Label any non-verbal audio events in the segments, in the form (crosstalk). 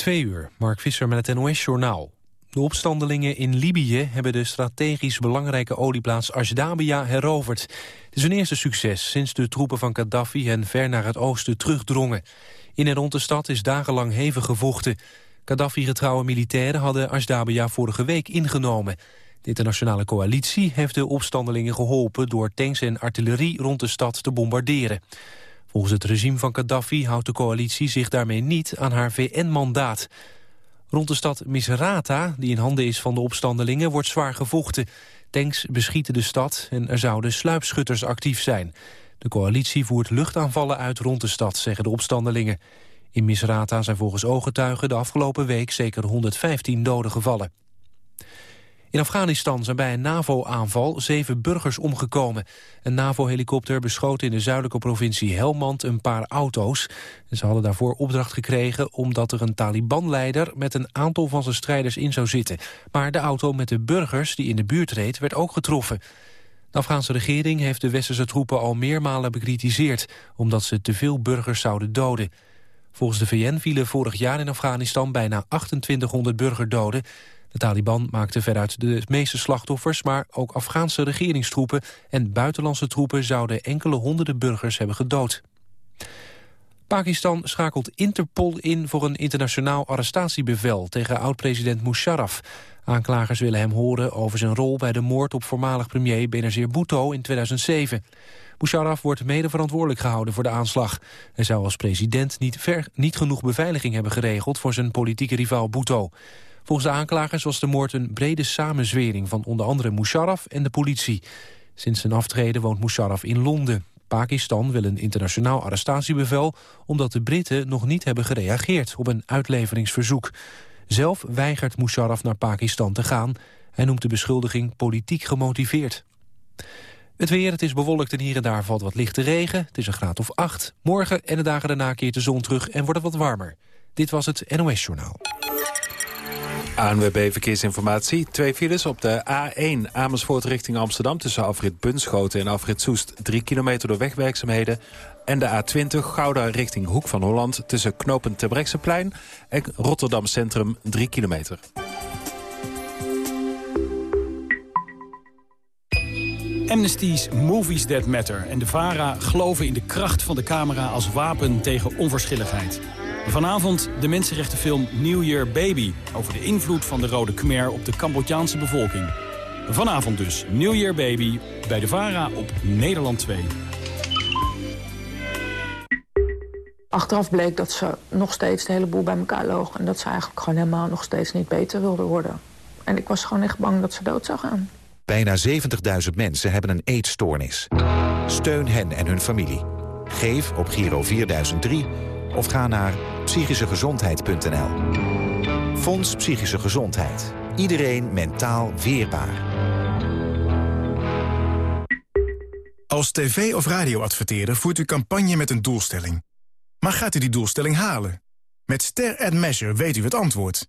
Twee uur, Mark Visser met het NOS-journaal. De opstandelingen in Libië hebben de strategisch belangrijke olieplaats Ashdabia heroverd. Het is een eerste succes sinds de troepen van Gaddafi hen ver naar het oosten terugdrongen. In en rond de stad is dagenlang hevig gevochten. Gaddafi-getrouwe militairen hadden Ashdabia vorige week ingenomen. De internationale coalitie heeft de opstandelingen geholpen... door tanks en artillerie rond de stad te bombarderen. Volgens het regime van Gaddafi houdt de coalitie zich daarmee niet aan haar VN-mandaat. Rond de stad Misrata, die in handen is van de opstandelingen, wordt zwaar gevochten. Tanks beschieten de stad en er zouden sluipschutters actief zijn. De coalitie voert luchtaanvallen uit rond de stad, zeggen de opstandelingen. In Misrata zijn volgens ooggetuigen de afgelopen week zeker 115 doden gevallen. In Afghanistan zijn bij een NAVO-aanval zeven burgers omgekomen. Een NAVO-helikopter beschoot in de zuidelijke provincie Helmand een paar auto's. Ze hadden daarvoor opdracht gekregen omdat er een Taliban-leider... met een aantal van zijn strijders in zou zitten. Maar de auto met de burgers die in de buurt reed werd ook getroffen. De Afghaanse regering heeft de westerse troepen al meermalen bekritiseerd... omdat ze te veel burgers zouden doden. Volgens de VN vielen vorig jaar in Afghanistan bijna 2800 burgerdoden. De Taliban maakte veruit de meeste slachtoffers... maar ook Afghaanse regeringstroepen en buitenlandse troepen... zouden enkele honderden burgers hebben gedood. Pakistan schakelt Interpol in voor een internationaal arrestatiebevel... tegen oud-president Musharraf. Aanklagers willen hem horen over zijn rol bij de moord op voormalig premier Benazir Bhutto in 2007. Musharraf wordt mede verantwoordelijk gehouden voor de aanslag. Hij zou als president niet, ver, niet genoeg beveiliging hebben geregeld voor zijn politieke rivaal Bhutto. Volgens de aanklagers was de moord een brede samenzwering van onder andere Musharraf en de politie. Sinds zijn aftreden woont Musharraf in Londen. Pakistan wil een internationaal arrestatiebevel omdat de Britten nog niet hebben gereageerd op een uitleveringsverzoek. Zelf weigert Musharraf naar Pakistan te gaan. Hij noemt de beschuldiging politiek gemotiveerd. Het weer, het is bewolkt en hier en daar valt wat lichte regen. Het is een graad of acht. Morgen en de dagen daarna keert de zon terug en wordt het wat warmer. Dit was het NOS Journaal. ANWB Verkeersinformatie. Twee files op de A1 Amersfoort richting Amsterdam... tussen afrit Bunschoten en afrit Soest. Drie kilometer door wegwerkzaamheden. En de A20 Gouda richting Hoek van Holland... tussen knooppunt Terbrechtseplein en Rotterdam Centrum. Drie kilometer. Amnesty's Movies That Matter en de VARA geloven in de kracht van de camera als wapen tegen onverschilligheid. Vanavond de mensenrechtenfilm New Year Baby... over de invloed van de Rode Khmer op de Cambodjaanse bevolking. Vanavond dus New Year Baby bij de VARA op Nederland 2. Achteraf bleek dat ze nog steeds de hele boel bij elkaar loog... en dat ze eigenlijk gewoon helemaal nog steeds niet beter wilde worden. En ik was gewoon echt bang dat ze dood zou gaan. Bijna 70.000 mensen hebben een eetstoornis. Steun hen en hun familie. Geef op Giro 4003 of ga naar psychischegezondheid.nl. Fonds Psychische Gezondheid. Iedereen mentaal weerbaar. Als tv- of radioadverteerder voert u campagne met een doelstelling. Maar gaat u die doelstelling halen? Met Ster Ad Measure weet u het antwoord.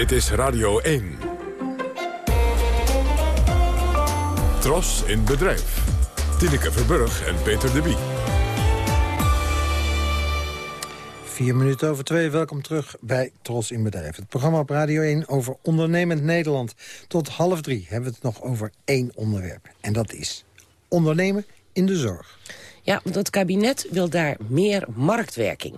Dit is Radio 1. Tros in bedrijf. Tineke Verburg en Peter de Wie. Vier minuten over twee, welkom terug bij Tros in Bedrijf. Het programma op Radio 1 over ondernemend Nederland. Tot half drie hebben we het nog over één onderwerp. En dat is ondernemen in de zorg. Ja, want het kabinet wil daar meer marktwerking.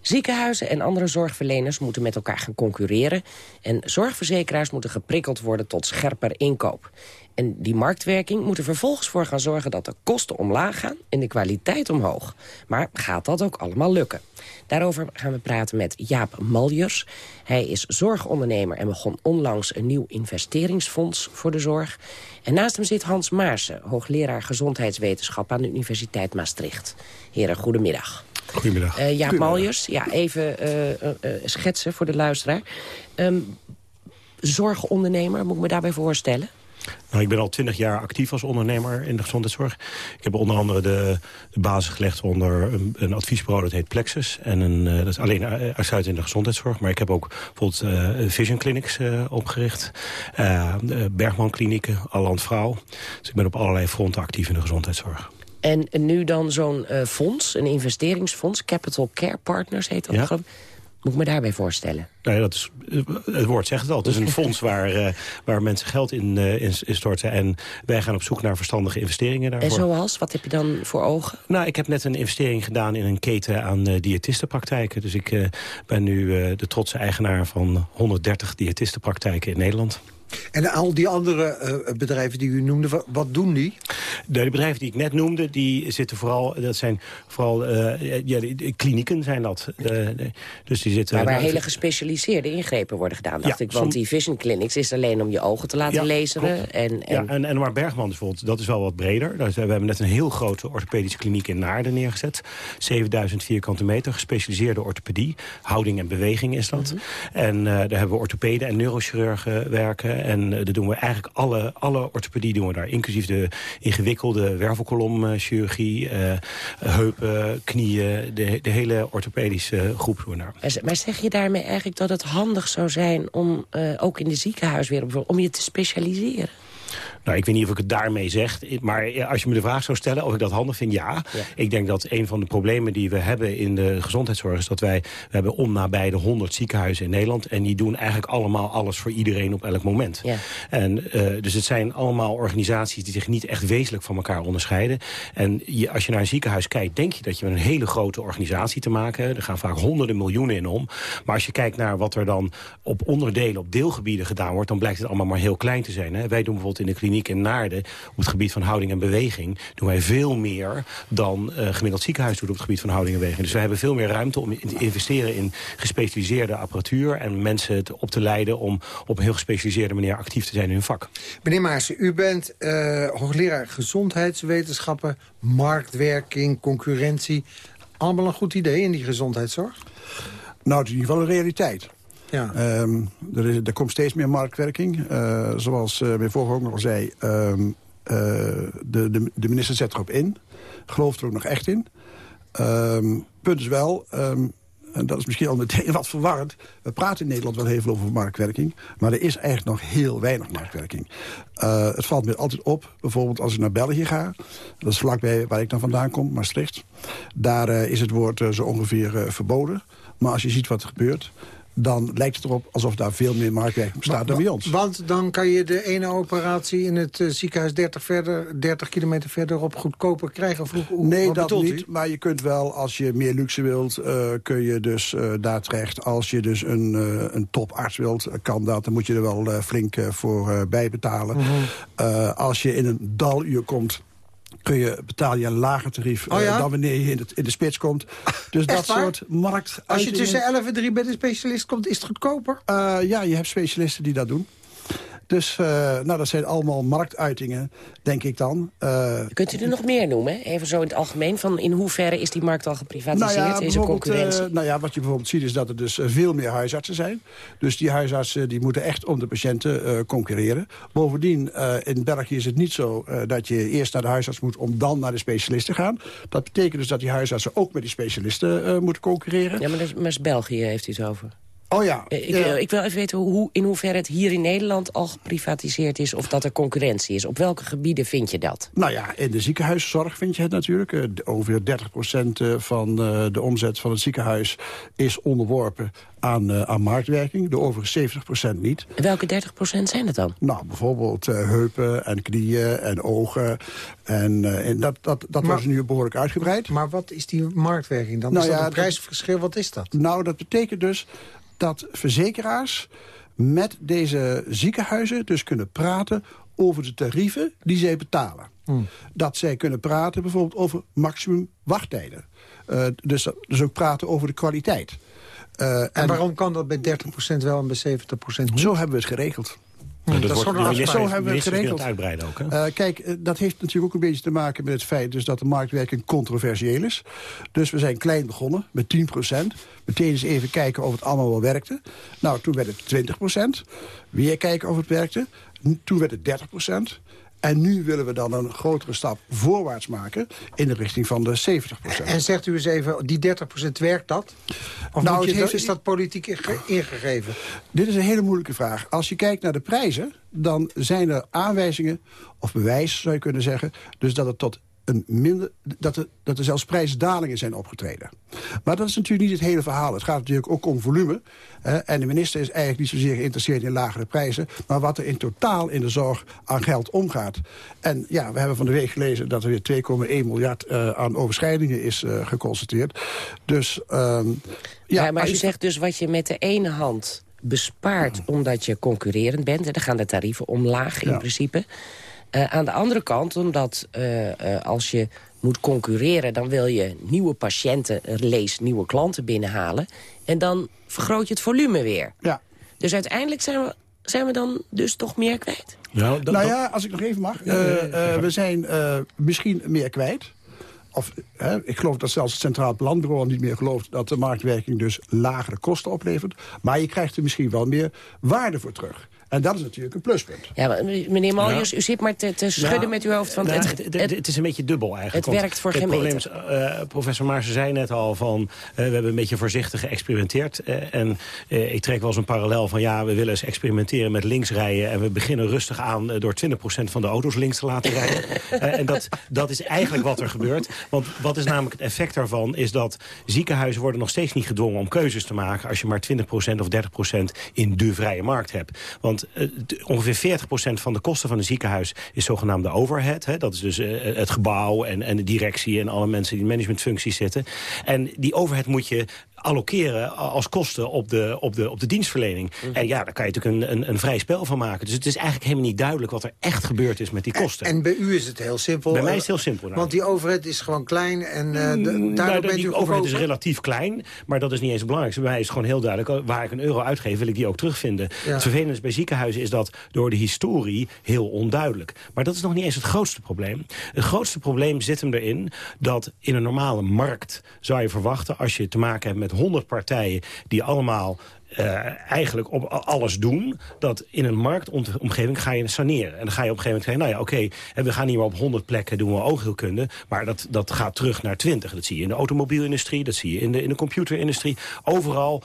Ziekenhuizen en andere zorgverleners moeten met elkaar gaan concurreren... en zorgverzekeraars moeten geprikkeld worden tot scherper inkoop. En die marktwerking moet er vervolgens voor gaan zorgen dat de kosten omlaag gaan en de kwaliteit omhoog. Maar gaat dat ook allemaal lukken? Daarover gaan we praten met Jaap Maljers. Hij is zorgondernemer en begon onlangs een nieuw investeringsfonds voor de zorg. En naast hem zit Hans Maarsen, hoogleraar gezondheidswetenschap aan de Universiteit Maastricht. Heren, goedemiddag. Goedemiddag. Uh, Jaap Maljers, ja, even schetsen voor de luisteraar. Um, zorgondernemer, moet ik me daarbij voorstellen? Nou, ik ben al twintig jaar actief als ondernemer in de gezondheidszorg. Ik heb onder andere de, de basis gelegd onder een, een, adviesbureau dat heet Plexus. En een, uh, dat is alleen uitsluitend in de gezondheidszorg. Maar ik heb ook bijvoorbeeld uh, Vision Clinics uh, opgericht. Bergman Klinieken, Alland Vrouw. Dus ik ben op allerlei fronten actief in de gezondheidszorg. En nu dan zo'n fonds, een investeringsfonds, Capital Care Partners heet dat. Ja. Moet ik me daarbij voorstellen? Nee, dat is, het woord zegt het al. Het is een fonds waar, uh, waar mensen geld in, uh, in, storten. En wij gaan op zoek naar verstandige investeringen daarvoor. En zoals? Wat heb je dan voor ogen? Nou, ik heb net een investering gedaan in een keten aan uh, diëtistenpraktijken. Dus ik ben nu de trotse eigenaar van 130 diëtistenpraktijken in Nederland. En al die andere uh, bedrijven die u noemde, wat, doen die? De bedrijven die ik net noemde, die zitten vooral, dat zijn vooral uh, ja, de, klinieken zijn dat. Uh, dus die zitten, maar waar hele gespecialiseerde ingrepen worden gedaan, dacht ja, ik. Want die vision clinics is alleen om je ogen te laten ja, lezen. En, en... Ja, en, en maar Bergman bijvoorbeeld, dat is wel wat breder. we hebben net een heel grote orthopedische kliniek in Naarden neergezet. 7000 vierkante meter, gespecialiseerde orthopedie. Houding en beweging is dat. Mm -hmm. En daar hebben we orthopeden en neurochirurgen werken. En uh, doen we eigenlijk alle, alle orthopedie doen we daar. Inclusief de ingewikkelde wervelkolomchirurgie, uh, heupen, knieën. De, de hele orthopedische groep doen we daar. Maar zeg je daarmee eigenlijk dat het handig zou zijn... om uh, ook in de ziekenhuiswereld om je te specialiseren? Nou, ik weet niet of ik het daarmee zeg. Maar als je me de vraag zou stellen of ik dat handig vind, ja. Ik denk dat een van de problemen die we hebben in de gezondheidszorg... is dat wij we hebben om nabij de 100 ziekenhuizen in Nederland... en die doen eigenlijk allemaal alles voor iedereen op elk moment. Ja. En, uh, dus het zijn allemaal organisaties die zich niet echt wezenlijk van elkaar onderscheiden. En je, als je naar een ziekenhuis kijkt, denk je dat je met een hele grote organisatie te maken hebt. Er gaan vaak honderden miljoenen in om. Maar als je kijkt naar wat er dan op onderdelen, op deelgebieden gedaan wordt... dan blijkt het allemaal maar heel klein te zijn. Hè? Wij doen bijvoorbeeld in de kliniek in Naarden... op het gebied van houding en beweging... doen wij veel meer dan uh, gemiddeld ziekenhuis doet op het gebied van houding en beweging. Dus wij hebben veel meer ruimte om te investeren in gespecialiseerde apparatuur... en mensen te, op te leiden om op een heel gespecialiseerde manier actief te zijn in hun vak. Meneer Maarsen, u bent uh, hoogleraar gezondheidswetenschappen... marktwerking, concurrentie. Allemaal een goed idee in die gezondheidszorg? Nou, het is in ieder geval een realiteit. Ja. Um, er, is, er komt steeds meer marktwerking. Uh, zoals uh, mijn voorganger al zei, um, uh, de, de, de, minister zet erop in. Gelooft er ook nog echt in. Um, punt is wel, en dat is misschien al meteen (laughs) wat verwarrend... we praten in Nederland wel heel veel over marktwerking... maar er is eigenlijk nog heel weinig marktwerking. Het valt me altijd op, bijvoorbeeld als ik naar België ga... dat is vlakbij waar ik dan vandaan kom, Maastricht... daar is het woord zo ongeveer verboden. Maar als je ziet wat er gebeurt dan lijkt het erop alsof daar veel meer marktwerking bestaat dan bij ons. Want dan kan je de ene operatie in het uh, ziekenhuis 30, verder, 30 kilometer verderop goedkoper krijgen? Hoe, nee, dat niet. Maar je kunt wel, als je meer luxe wilt, uh, kun je dus uh, daar terecht. Als je dus een, een toparts wilt, kan dat. Dan moet je er wel flink voor bijbetalen. -hmm. als je in een daluur komt kun je, betaal je een lager tarief oh ja? uh, dan wanneer je in, het, in de spits komt. Dus dat soort markt. Als je tussen 11 en 3 bij de specialist komt, is het goedkoper? Uh, ja, je hebt specialisten die dat doen. Dus uh, nou, dat zijn allemaal marktuitingen, denk ik dan. Uh, Kunt u er nog meer noemen? Even zo in het algemeen. Van in hoeverre is die markt al geprivatiseerd? Nou ja, is er concurrentie? Uh, nou ja, wat je bijvoorbeeld ziet is dat er dus veel meer huisartsen zijn. Dus die huisartsen die moeten echt om de patiënten concurreren. Bovendien, in België is het niet zo dat je eerst naar de huisarts moet... om dan naar de specialist te gaan. Dat betekent dus dat die huisartsen ook met die specialisten moeten concurreren. Ja, maar, maar België heeft u het over. Oh ja. Ik, Wil, ik wil even weten hoe, in hoeverre het hier in Nederland al geprivatiseerd is... of dat er concurrentie is. Op welke gebieden vind je dat? Nou ja, in de ziekenhuiszorg vind je het natuurlijk. Uh, ongeveer 30% eh, van de omzet van het ziekenhuis is onderworpen aan, uh, aan marktwerking. De overige 70% niet. welke 30% zijn het dan? Nou, bijvoorbeeld heupen en knieën en ogen. En, en dat, dat, dat maar, was nu behoorlijk uitgebreid. Maar wat is die marktwerking dan? Nou is dat ja, een prijsverschil? Wat is dat? Nou, dat betekent dus dat verzekeraars met deze ziekenhuizen dus kunnen praten over de tarieven die zij betalen. Hmm. Dat zij kunnen praten bijvoorbeeld over maximum wachttijden. Uh, dus, dus ook praten over de kwaliteit. Uh, en, en, waarom kan dat bij 30% wel en bij 70% niet? Zo hebben we het geregeld. Dat, dat wordt, zo hebben we het geregeld. uitbreiden ook. Uh, kijk, dat heeft natuurlijk ook een beetje te maken met het feit... Dus dat de marktwerking controversieel is. Dus we zijn klein begonnen, met 10% Meteen eens even kijken of het allemaal wel werkte. Nou, toen werd het 20% Weer kijken of het werkte. Toen werd het 30 en nu willen we dan een grotere stap voorwaarts maken... in de richting van de 70% En zegt u eens even, die 30% werkt dat? Of nou, je, heeft, is dat politiek ingegeven? Dit is een hele moeilijke vraag. Als je kijkt naar de prijzen, dan zijn er aanwijzingen... of bewijs, zou je kunnen zeggen... dus dat het tot een minder, dat, er, dat er zelfs prijsdalingen zijn opgetreden. Maar dat is natuurlijk niet het hele verhaal. Het gaat natuurlijk ook om volume. en de minister is eigenlijk niet zozeer geïnteresseerd in lagere prijzen... maar wat er in totaal in de zorg aan geld omgaat. En ja, we hebben van de week gelezen dat er weer 2,1 miljard uh, aan overschrijdingen is uh, geconstateerd. Dus, um, ja, ja, maar u zegt dus wat je met de ene hand bespaart omdat je concurrerend bent... en dan gaan de tarieven omlaag in principe... Uh, aan de andere kant, omdat uh, uh, als je moet concurreren... dan wil je nieuwe patiënten, lees nieuwe klanten binnenhalen. En dan vergroot je het volume weer. Ja. Dus uiteindelijk zijn we, zijn we dan dus toch meer kwijt? Nou, nou ja, als ik nog even mag. we zijn misschien meer kwijt. Of, hè, ik geloof dat zelfs het Centraal Planbureau niet meer gelooft... dat de marktwerking dus lagere kosten oplevert. Maar je krijgt er misschien wel meer waarde voor terug. En dat is natuurlijk een pluspunt. Ja, meneer Maljus, u zit maar te, te schudden met uw hoofd. Want het, het, het, is een beetje dubbel eigenlijk. Het werkt voor geen probleem is, uh, Professor Maarsen zei net al van... Uh, we hebben een beetje voorzichtig geëxperimenteerd. Uh, en ik trek wel eens een parallel van... ja, we willen eens experimenteren met links rijden... en we beginnen rustig aan door 20% van de auto's links te laten rijden. (laughs) en dat, dat is eigenlijk wat er gebeurt. Want wat is namelijk het effect daarvan... is dat ziekenhuizen worden nog steeds niet gedwongen om keuzes te maken... als je maar 20% of 30% in de vrije markt hebt. Want uh, ongeveer 40% van de kosten van een ziekenhuis is zogenaamde overhead. Hè? Dat is dus uh, het gebouw en, en de directie en alle mensen die in managementfuncties zitten. En die overhead moet je allokeren als kosten op de, op de, op de dienstverlening. Mhm. En ja, daar kan je natuurlijk een, een, een vrij spel van maken. Dus het is eigenlijk helemaal niet duidelijk wat er echt gebeurd is met die kosten. En, bij u is het heel simpel. Bij mij is het heel simpel. Nou. Want die overheid is gewoon klein en uh, de, mm, nou, bent die overheid is relatief klein, maar dat is niet eens het belangrijkste. Bij mij is het gewoon heel duidelijk, waar ik een euro uitgeef, wil ik die ook terugvinden. Het vervelende bij ziekenhuizen is dat door de historie heel onduidelijk. Maar dat is nog niet eens het grootste probleem. Het grootste probleem zit hem erin dat in een normale markt zou je verwachten, als je te maken hebt met met 100 partijen die allemaal uh, eigenlijk op alles doen... dat in een marktomgeving ga je saneren. En dan ga je op een gegeven moment zeggen... nou ja, oké, okay, we gaan hier maar op 100 plekken doen we oogheelkunde... maar dat, dat gaat terug naar 20. Dat zie je in de automobielindustrie, dat zie je in de, in de computerindustrie. Overal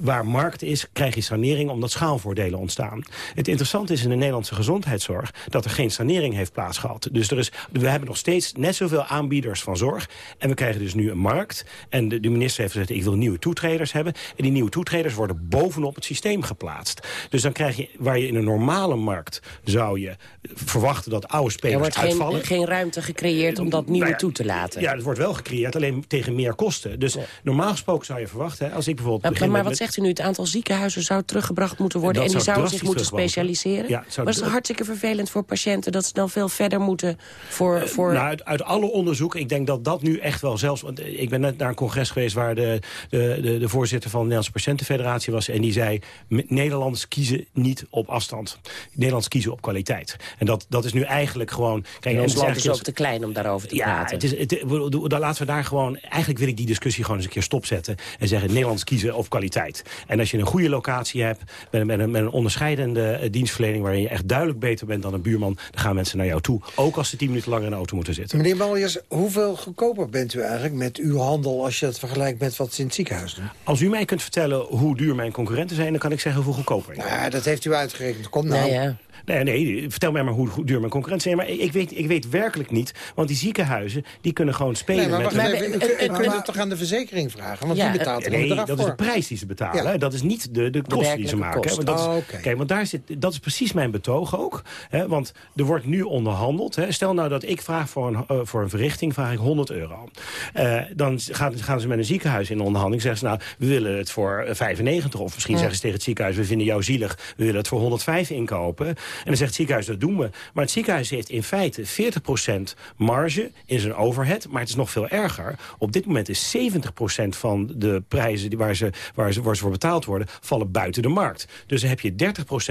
waar markt is, krijg je sanering omdat schaalvoordelen ontstaan. Het interessante is in de Nederlandse gezondheidszorg dat er geen sanering heeft plaatsgehad. Dus er is, we hebben nog steeds net zoveel aanbieders van zorg. En we krijgen dus nu een markt. En de, de minister heeft gezegd, ik wil nieuwe toetreders hebben. En die nieuwe toetreders worden bovenop het systeem geplaatst. Dus dan krijg je, waar je in een normale markt zou je verwachten dat oude spelers er wordt uitvallen. Geen, geen ruimte gecreëerd om dat nieuwe nou toe te laten. Ja, het wordt wel gecreëerd, alleen tegen meer kosten. Dus normaal gesproken zou je verwachten, als ik bijvoorbeeld... Ja, wat zegt u nu? Het aantal ziekenhuizen zou teruggebracht moeten worden... en die zouden zich moeten specialiseren? Ja, maar het is hartstikke vervelend voor patiënten... dat ze dan veel verder moeten voor... Eh, voor... nou, uit, uit, alle onderzoek, ik denk dat dat nu echt wel zelfs... Want ik ben net naar een congres geweest... waar de, de, de, de voorzitter van de Nederlandse Patiëntenfederatie was... en die zei, Nederlanders kiezen niet op afstand. Nederlanders kiezen op kwaliteit. En dat, dat is nu eigenlijk gewoon... Kijk, ons land is ook te klein om daarover te ja, praten. Het is, het, dan laten we daar gewoon... Eigenlijk wil ik die discussie gewoon eens een keer stopzetten... en zeggen, Nederlands kiezen op kwaliteit. En als je een goede locatie hebt, met, met, een, met een onderscheidende eh, dienstverlening... waarin je echt duidelijk beter bent dan een buurman... dan gaan mensen naar jou toe. Ook als ze tien minuten langer in de auto moeten zitten. Meneer Maljers, hoeveel goedkoper bent u eigenlijk met uw handel... als je het vergelijkt met wat ze in het ziekenhuis doen? Als u mij kunt vertellen hoe duur mijn concurrenten zijn... dan kan ik zeggen hoeveel goedkoper. Nou, dat heeft u uitgerekend. Kom nou. Ja, ja. Nee, nee, vertel mij maar hoe duur mijn concurrentie zijn. Maar ik weet, ik weet werkelijk niet, want die ziekenhuizen... die kunnen gewoon spelen nee, maar met... Even, u, u, kunt het toch aan de verzekering vragen? Want die betaalt er Nee, dat is de prijs die ze betalen. Dat is niet de, de kosten die ze maken. Want dat, is, oh, kijk, want daar zit, dat is precies mijn betoog ook. Hè, want er wordt nu onderhandeld. Hè. Stel nou dat ik vraag voor een, uh, voor een verrichting vraag ik 100 euro. Uh, dan gaan, gaan, ze met een ziekenhuis in onderhandeling. Zeggen ze nou, we willen het voor 95. Of misschien zeggen ze tegen het ziekenhuis, we vinden jou zielig. We willen het voor 105 inkopen. Dan zegt het ziekenhuis, dat doen we. Maar het ziekenhuis heeft in feite 40% marge in zijn overhead. Maar het is nog veel erger. Op dit moment is 70% van de prijzen die waar, ze, waar, ze, waar ze voor betaald worden... vallen buiten de markt. Dus dan heb je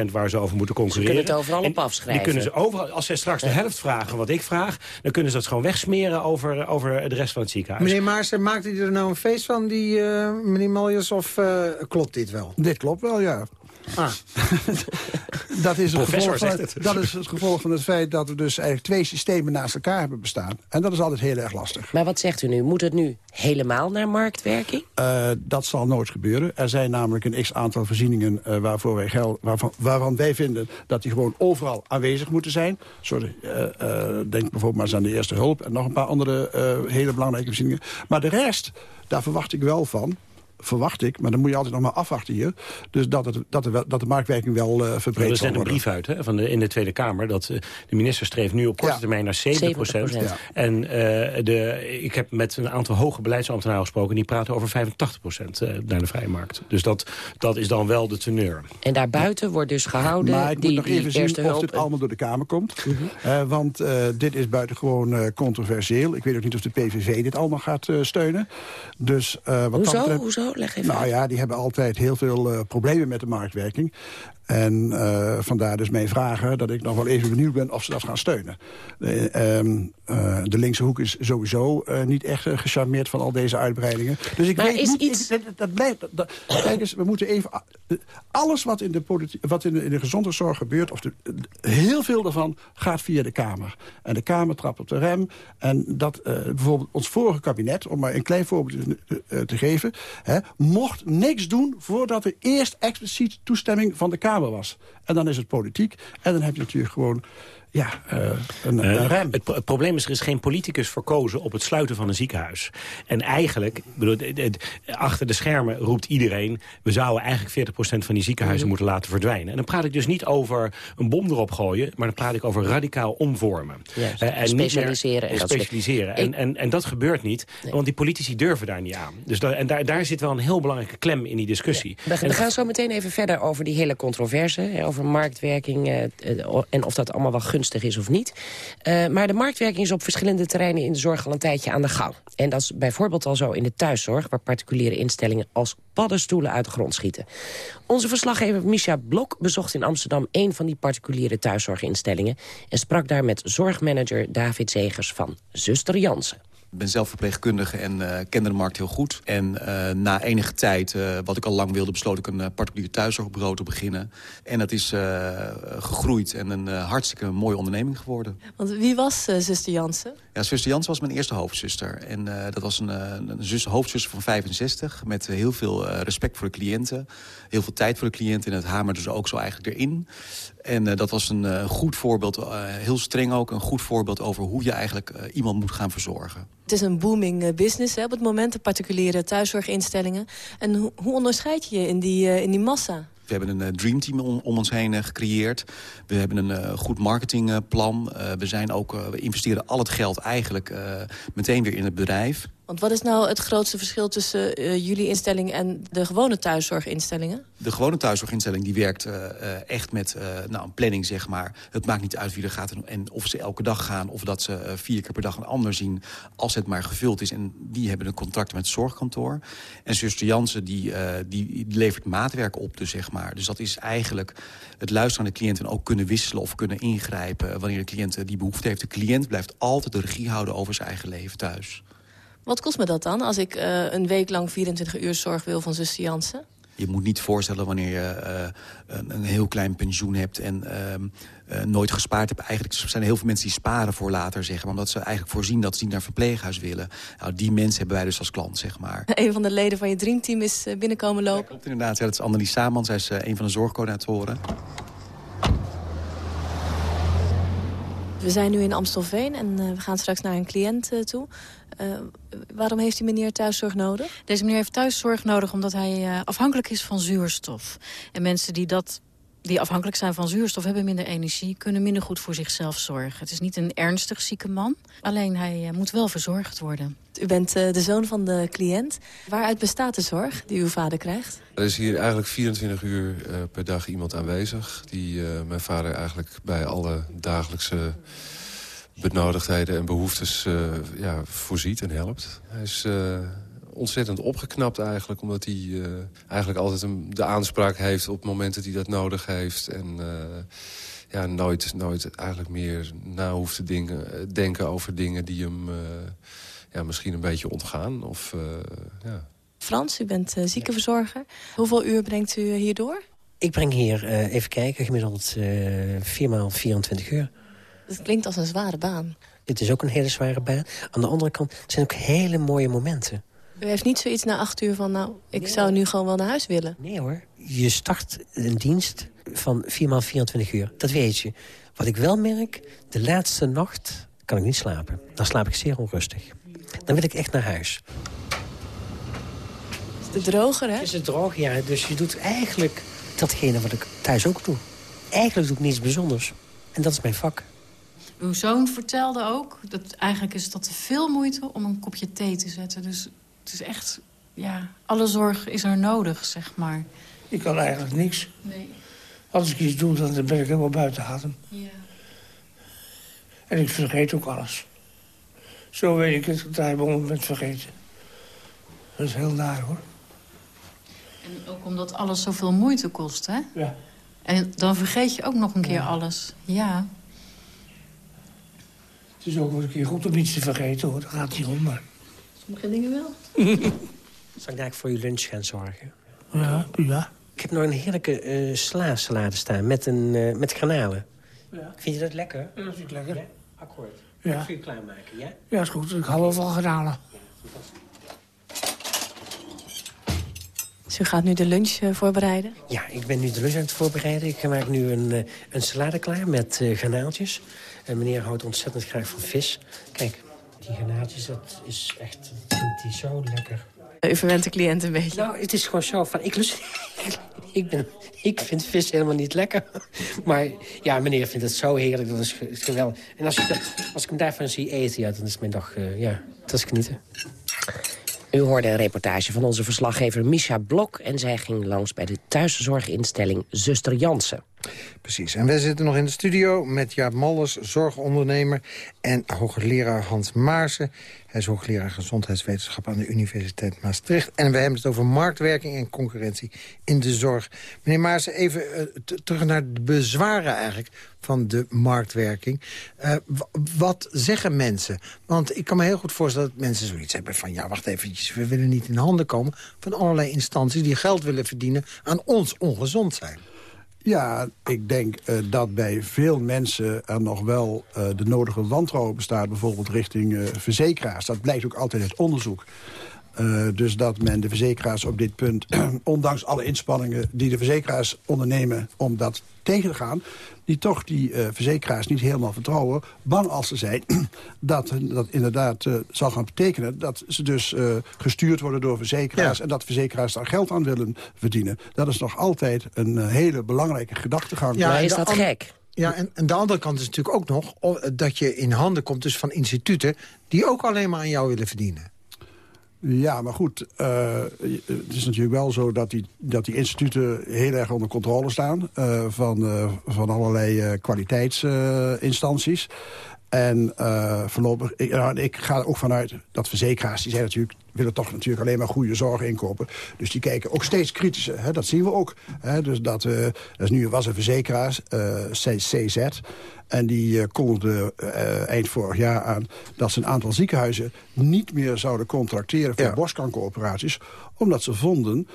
30% waar ze over moeten concurreren. Ze kunnen het overal op afschrijven. Die kunnen ze overal, als zij straks de helft vragen wat ik vraag... dan kunnen ze dat gewoon wegsmeren over, over de rest van het ziekenhuis. Meneer Maarsen, maakt u er nou een feest van, die uh, meneer Maljes, of uh, klopt dit wel? Dit klopt wel, ja. Ah. (laughs) dat, is het gevolg van het, dat is het gevolg van het feit dat we dus eigenlijk twee systemen naast elkaar hebben bestaan. En dat is altijd heel erg lastig. Maar wat zegt u nu? Moet het nu helemaal naar marktwerking? Uh, dat zal nooit gebeuren. Er zijn namelijk een x-aantal voorzieningen uh, waarvoor wij geld, waarvan, waarvan, wij vinden dat die gewoon overal aanwezig moeten zijn. Sorry, uh, denk bijvoorbeeld maar eens aan de eerste hulp en nog een paar andere hele belangrijke voorzieningen. Maar de rest, daar verwacht ik wel van verwacht ik, maar dan moet je altijd nog maar afwachten hier... dus dat, het, dat, de, dat de marktwerking wel uh, verbreed Er is net een brief uit hè, van de, in de Tweede Kamer... dat uh, de minister streeft nu op korte termijn naar 7 procent. Ja. En uh, de, ik heb met een aantal hoge beleidsambtenaren gesproken... die praten over 85 procent naar de vrije markt. Dus dat, dat is dan wel de teneur. En daarbuiten wordt dus gehouden... Maar ik die, moet nog even zien of dit allemaal door de Kamer komt. -huh. Mhm. want dit is buitengewoon controversieel. Ik weet ook niet of de PVV dit allemaal gaat steunen. Dus, wat Hoezo? betreft, Hoezo? Leg even nou ja, die hebben altijd heel veel uh, problemen met de marktwerking. En uh, vandaar dus mijn vragen dat ik nog wel even benieuwd ben of ze dat gaan steunen. Uh, um, uh, de linkse hoek is sowieso niet echt gecharmeerd van al deze uitbreidingen. Dus ik maar weet is niet, iets... dat, dat blijft... Dat, dat, kijk eens, we moeten even... Alles wat in de, wat in de, in de gezondheidszorg gebeurt, of de, heel veel daarvan gaat via de Kamer. En de Kamer trapt op de rem. En dat bijvoorbeeld ons vorige kabinet, om maar een klein voorbeeld te, te geven... Hè, mocht niks doen voordat er eerst expliciet toestemming van de Kamer was. En dan is het politiek. En dan heb je natuurlijk gewoon ja, uh, een, uh, een rem. Het, het, probleem is, er is geen politicus verkozen op het sluiten van een ziekenhuis. En eigenlijk, bedoel, achter de schermen roept iedereen... we zouden eigenlijk 40% van die ziekenhuizen mm. moeten laten verdwijnen. En dan praat ik dus niet over een bom erop gooien... maar dan praat ik over radicaal omvormen. Uh, en specialiseren. en, dat specialiseren. En, en, en dat gebeurt niet, nee. want die politici durven daar niet aan. Dus en daar, daar zit wel een heel belangrijke klem in die discussie. Ja. We, we gaan zo meteen even verder over die hele controverse... over marktwerking en of dat allemaal wel is of niet. Uh, maar de marktwerking is op verschillende terreinen in de zorg al een tijdje aan de gang. En dat is bijvoorbeeld al zo in de thuiszorg... waar particuliere instellingen als paddenstoelen uit de grond schieten. Onze verslaggever Misha Blok bezocht in Amsterdam... een van die particuliere thuiszorginstellingen... en sprak daar met zorgmanager David Zegers van Zuster Jansen. Ik ben zelf verpleegkundige en uh, kende de markt heel goed. En uh, na enige tijd, uh, wat ik al lang wilde, besloot ik een particulier thuiszorgbureau te beginnen. En dat is gegroeid en een hartstikke mooie onderneming geworden. Want wie was zuster Jansen? Ja, zuster Jansen was mijn eerste hoofdzuster. En dat was een, een zus, hoofdzuster van 65 met heel veel respect voor de cliënten. Heel veel tijd voor de cliënten en het hamerde dus ook zo eigenlijk erin. En uh, dat was een uh, goed voorbeeld, uh, heel streng ook... een goed voorbeeld over hoe je eigenlijk iemand moet gaan verzorgen. Het is een booming business hè, op het moment, de particuliere thuiszorginstellingen. En ho hoe onderscheid je je in die, in die massa? We hebben een dreamteam om, om, ons heen gecreëerd. We hebben een goed marketingplan. we, zijn ook, we investeren al het geld eigenlijk meteen weer in het bedrijf. Want wat is nou het grootste verschil tussen uh, jullie instelling en de gewone thuiszorginstellingen? De gewone thuiszorginstelling die werkt uh, echt met nou, een planning, zeg maar. Het maakt niet uit wie er gaat en of ze elke dag gaan... of dat ze vier keer per dag een ander zien, als het maar gevuld is. En die hebben een contract met het zorgkantoor. En zuster Jansen die, die, die levert maatwerk op, dus, zeg maar. Dus dat is eigenlijk het luisteren naar de cliënt... en ook kunnen wisselen of kunnen ingrijpen wanneer de cliënt die behoefte heeft. De cliënt blijft altijd de regie houden over zijn eigen leven thuis. Wat kost me dat dan als ik uh, een week lang 24 uur zorg wil van zuster Jansen? Je moet niet voorstellen wanneer je uh, een, een, heel klein pensioen hebt en uh, nooit gespaard hebt. Eigenlijk zijn er heel veel mensen die sparen voor later, zeg maar. Omdat ze eigenlijk voorzien dat ze niet naar verpleeghuis willen. Nou, die mensen hebben wij dus als klant, zeg maar. (laughs) Een van de leden van je dreamteam is binnenkomen lopen. Ja, klopt inderdaad. Ja, dat is Annelies Saman. Zij is een van de zorgcoördinatoren. We zijn nu in Amstelveen en uh, we gaan straks naar een cliënt uh, toe. Uh, waarom heeft die meneer thuiszorg nodig? Deze meneer heeft thuiszorg nodig omdat hij afhankelijk is van zuurstof. En mensen die dat die afhankelijk zijn van zuurstof hebben minder energie... kunnen minder goed voor zichzelf zorgen. Het is niet een ernstig zieke man, alleen hij moet wel verzorgd worden. U bent de zoon van de cliënt. Waaruit bestaat de zorg die uw vader krijgt? Er is hier eigenlijk 24 uur per dag iemand aanwezig... die mijn vader eigenlijk bij alle dagelijkse benodigdheden en behoeftes ja, voorziet en helpt. Hij is uh, ontzettend opgeknapt eigenlijk, omdat hij uh, eigenlijk altijd een, de aanspraak heeft op momenten die dat nodig heeft. En ja, nooit, nooit eigenlijk meer na hoeft te dingen, denken over dingen die hem ja, misschien een beetje ontgaan. Of, ja. Frans, u bent ziekenverzorger. Hoeveel uur brengt u hier door? Ik breng hier, even kijken, gemiddeld 4 maal 24 uur. Het klinkt als een zware baan. Het is ook een hele zware baan. Aan de andere kant het zijn ook hele mooie momenten. U heeft niet zoiets na acht uur van... nou, ik zou nu gewoon wel naar huis willen. Nee hoor. Je start een dienst van 4 maal 24 uur. Dat weet je. Wat ik wel merk, de laatste nacht kan ik niet slapen. Dan slaap ik zeer onrustig. Dan wil ik echt naar huis. Is het droger, hè? Het is het droger, ja. Dus je doet eigenlijk datgene wat ik thuis ook doe. Eigenlijk doe ik niets bijzonders. En dat is mijn vak. Uw zoon vertelde ook, dat eigenlijk is dat te veel moeite om een kopje thee te zetten. Dus het is echt, ja, alle zorg is er nodig, zeg maar. Ik kan eigenlijk niks. Nee. Als ik iets doe, dan ben ik helemaal buiten adem. Ja. En ik vergeet ook alles. Zo weet ik het, dat op moment vergeten. Dat is heel naar, hoor. En ook omdat alles zoveel moeite kost, hè? Ja. En dan vergeet je ook nog een keer ja. alles. Ja. Het is ook wel een keer goed om iets te vergeten, hoor. Dat gaat niet om, maar... Sommige dingen wel. (laughs) Zal ik eigenlijk voor je lunch gaan zorgen? Ja, ja. Ik heb nog een heerlijke uh, sla-salade staan met, een, uh, met granalen. Ja. Vind je dat lekker? Ja, dat vind ik lekker. Ja? Akkoord. Ja. Kun je klaarmaken, ja? Ja, is goed. Ik hou wel van granalen. Dus u gaat nu de lunch uh, voorbereiden? Ja, ik ben nu de lunch aan het voorbereiden. Ik maak nu een, uh, een salade klaar met uh, garnaaltjes. En meneer houdt ontzettend graag van vis. Kijk, die dat is echt... vindt hij zo lekker. U verwent de cliënt een beetje? Nou, het is gewoon zo van... Ik, lust, (laughs) ik, ben, ik vind vis helemaal niet lekker. (laughs) Maar ja, meneer vindt het zo heerlijk. Dat is geweldig. En als ik, als ik hem daarvan zie eten, ja, dan is mijn dag... ja, dat is genieten. U hoorde een reportage van onze verslaggever Misha Blok... en zij ging langs bij de thuiszorginstelling Zuster Jansen. Precies. En wij zitten nog in de studio met Jaap Mallers, zorgondernemer... en hoogleraar Hans Maarsen. Hij is hoogleraar gezondheidswetenschap aan de Universiteit Maastricht. En we hebben het over marktwerking en concurrentie in de zorg. Meneer Maarsen, even uh, terug naar de bezwaren eigenlijk van de marktwerking. Uh, wat zeggen mensen? Want ik kan me heel goed voorstellen dat mensen zoiets hebben van... ja, wacht eventjes, we willen niet in handen komen van allerlei instanties... die geld willen verdienen aan ons ongezond zijn. Ja, ik denk uh, dat bij veel mensen er nog wel uh, de nodige wantrouwen bestaat... bijvoorbeeld richting uh, verzekeraars. Dat blijkt ook altijd uit onderzoek. Uh, dus dat men de verzekeraars op dit punt, (clears throat) ondanks alle inspanningen die de verzekeraars ondernemen om dat tegen te gaan, die toch die uh, verzekeraars niet helemaal vertrouwen. Bang als ze zijn (clears throat) dat dat inderdaad uh, zal gaan betekenen... dat ze dus uh, gestuurd worden door verzekeraars... Ja. en dat verzekeraars daar geld aan willen verdienen. Dat is nog altijd een hele belangrijke gedachtegang. Ja, is dat gek? Ja, en, en de andere kant is natuurlijk ook nog... dat je in handen komt dus van instituten... die ook alleen maar aan jou willen verdienen. Ja, maar goed, uh, het is natuurlijk wel zo dat die, dat die instituten heel erg onder controle staan... Uh, van, van allerlei kwaliteitsinstanties. en voorlopig, ik, nou, ik ga er ook vanuit dat verzekeraars... die zijn natuurlijk, willen toch natuurlijk alleen maar goede zorg inkopen. Dus die kijken ook steeds kritischer, hè, dat zien we ook. Hè, dus dat, dat nu was een verzekeraar, CZ... En die uh, kondigde eind vorig jaar aan dat ze een aantal ziekenhuizen niet meer zouden contracteren voor ja. borstkankeroperaties. Omdat ze vonden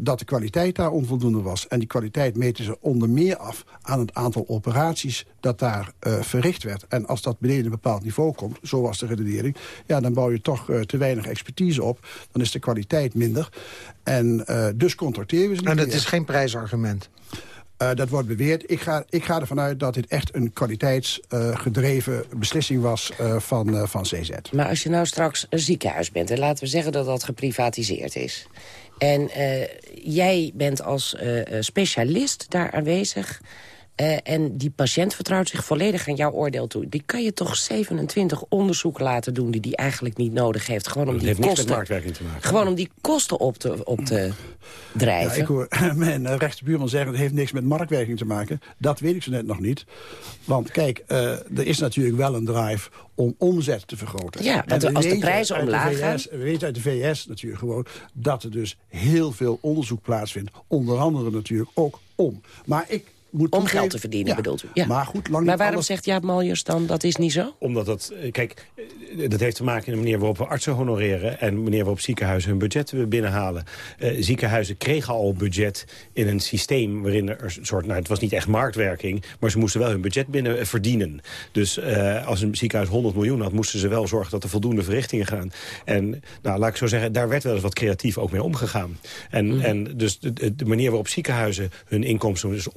dat de kwaliteit daar onvoldoende was. En die kwaliteit meten ze onder meer af aan het aantal operaties dat daar verricht werd. En als dat beneden een bepaald niveau komt, zo was de redenering... ja, dan bouw je toch te weinig expertise op. Dan is de kwaliteit minder. En dus contracteren we ze niet En dat meer. is geen prijsargument? Uh, dat wordt beweerd. Ik ga, ik ga ervan uit dat dit echt een kwaliteitsgedreven uh, beslissing was uh, van, van CZ. Maar als je nou straks een ziekenhuis bent... en laten we zeggen dat dat geprivatiseerd is... En jij bent als specialist daar aanwezig... Uh, en die patiënt vertrouwt zich volledig aan jouw oordeel toe. Die kan je toch 27 onderzoeken laten doen die die eigenlijk niet nodig heeft. Gewoon om dat die heeft kosten, niks met marktwerking te maken. Gewoon om die kosten op te, op te drijven. Ja, ik hoor (laughs) mijn uh, rechtsbuurman zeggen... het heeft niks met marktwerking te maken. Dat weet ik zo net nog niet. Want kijk, uh, er is natuurlijk wel een drive om omzet te vergroten. Ja, dat als de prijzen omlaag gaan... We weten uit de VS natuurlijk gewoon... dat er dus heel veel onderzoek plaatsvindt. Onder andere natuurlijk ook om. Maar ik moet Om geld te verdienen, ja. bedoelt u? Ja. Maar goed, lang Maar waarom alles... zegt Jaap Maljers dan dat is niet zo? Omdat dat, eh, kijk, eh, dat heeft te maken in de manier waarop we artsen honoreren... en de manier waarop ziekenhuizen hun budget binnenhalen. Uh, ziekenhuizen kregen al budget in een systeem waarin er een soort... nou, het was niet echt marktwerking, maar ze moesten wel hun budget binnen verdienen. Dus uh, als een ziekenhuis 100 miljoen had, moesten ze wel zorgen dat er voldoende verrichtingen gaan. En nou, laat ik zo zeggen, daar werd wel eens wat creatief ook mee omgegaan. En, mm. en dus de, de, manier waarop ziekenhuizen hun inkomsten dus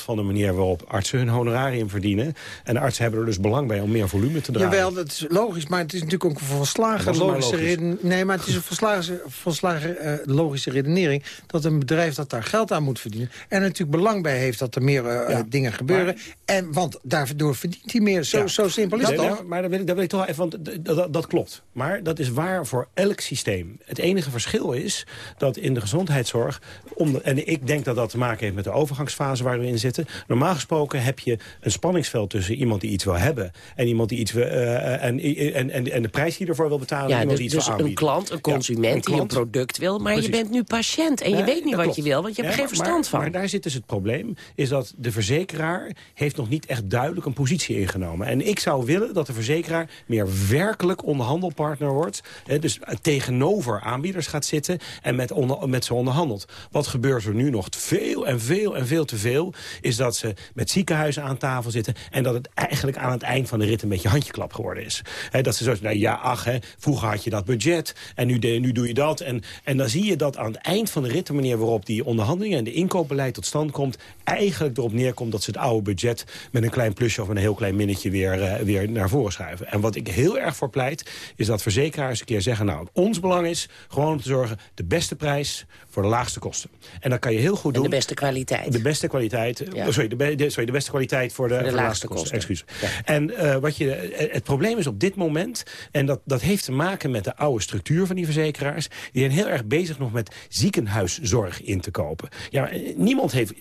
van de manier waarop artsen hun honorarium verdienen. En artsen hebben er dus belang bij om meer volume te draaien. Jawel, dat is logisch, maar het is natuurlijk ook een volslagen logische redenering. Nee, maar het is een volslagen, volslagen uh, logische redenering dat een bedrijf dat daar geld aan moet verdienen en er natuurlijk belang bij heeft dat er meer uh, ja, dingen gebeuren. Maar, en, want daardoor verdient hij meer. Zo, ja, zo simpel is dat, dat toch? Maar dat wil, ik, dat wil ik toch even, want dat, klopt. Maar dat is waar voor elk systeem. Het enige verschil is dat in de gezondheidszorg... Om de, en ik denk dat dat te maken heeft met de overgangsfase waar we in zitten. Normaal gesproken heb je een spanningsveld tussen iemand die iets wil hebben... en iemand die iets wil, uh, en, en, en, en de prijs die ervoor wil betalen... Ja, iemand dus, die iets dus wil een klant, een consument ja, een die een product wil... maar Precies. je bent nu patiënt en je ja, weet niet wat klopt. je wil... want je hebt ja, geen verstand maar, van. Maar daar zit dus het probleem, is dat de verzekeraar... heeft nog niet echt duidelijk een positie ingenomen. En ik zou willen dat de verzekeraar meer werkelijk onderhandelpartner wordt... Hè, dus tegenover aanbieders gaat zitten en met, onder, met ze onderhandelt. Wat gebeurt er nu nog veel en veel en veel te veel... is dat ze met ziekenhuizen aan tafel zitten... en dat het eigenlijk aan het eind van de rit een beetje handjeklap geworden is. He, dat ze zo nou ja, ach, vroeger had je dat budget en nu, de, nu doe je dat. En, en dan zie je dat aan het eind van de rit... de manier waarop die onderhandelingen en de inkoopbeleid tot stand komt... eigenlijk erop neerkomt dat ze het oude budget... met een klein plusje of met een heel klein minnetje weer, uh, weer naar voren schuiven. En wat ik heel erg voor pleit, is dat verzekeraars een keer zeggen... nou, ons belang is gewoon om te zorgen... de beste prijs voor de laagste kosten. En dat kan je heel goed en doen. de beste kwaliteit. De beste kwaliteit. Ja. Sorry, de, de, sorry, de beste kwaliteit voor de, voor de, voor de laagste kosten. Excuus. Ja. En uh, wat je, het probleem is op dit moment... en dat, dat heeft te maken met de oude structuur van die verzekeraars... die zijn heel erg bezig nog met ziekenhuiszorg in te kopen. Ja, niemand heeft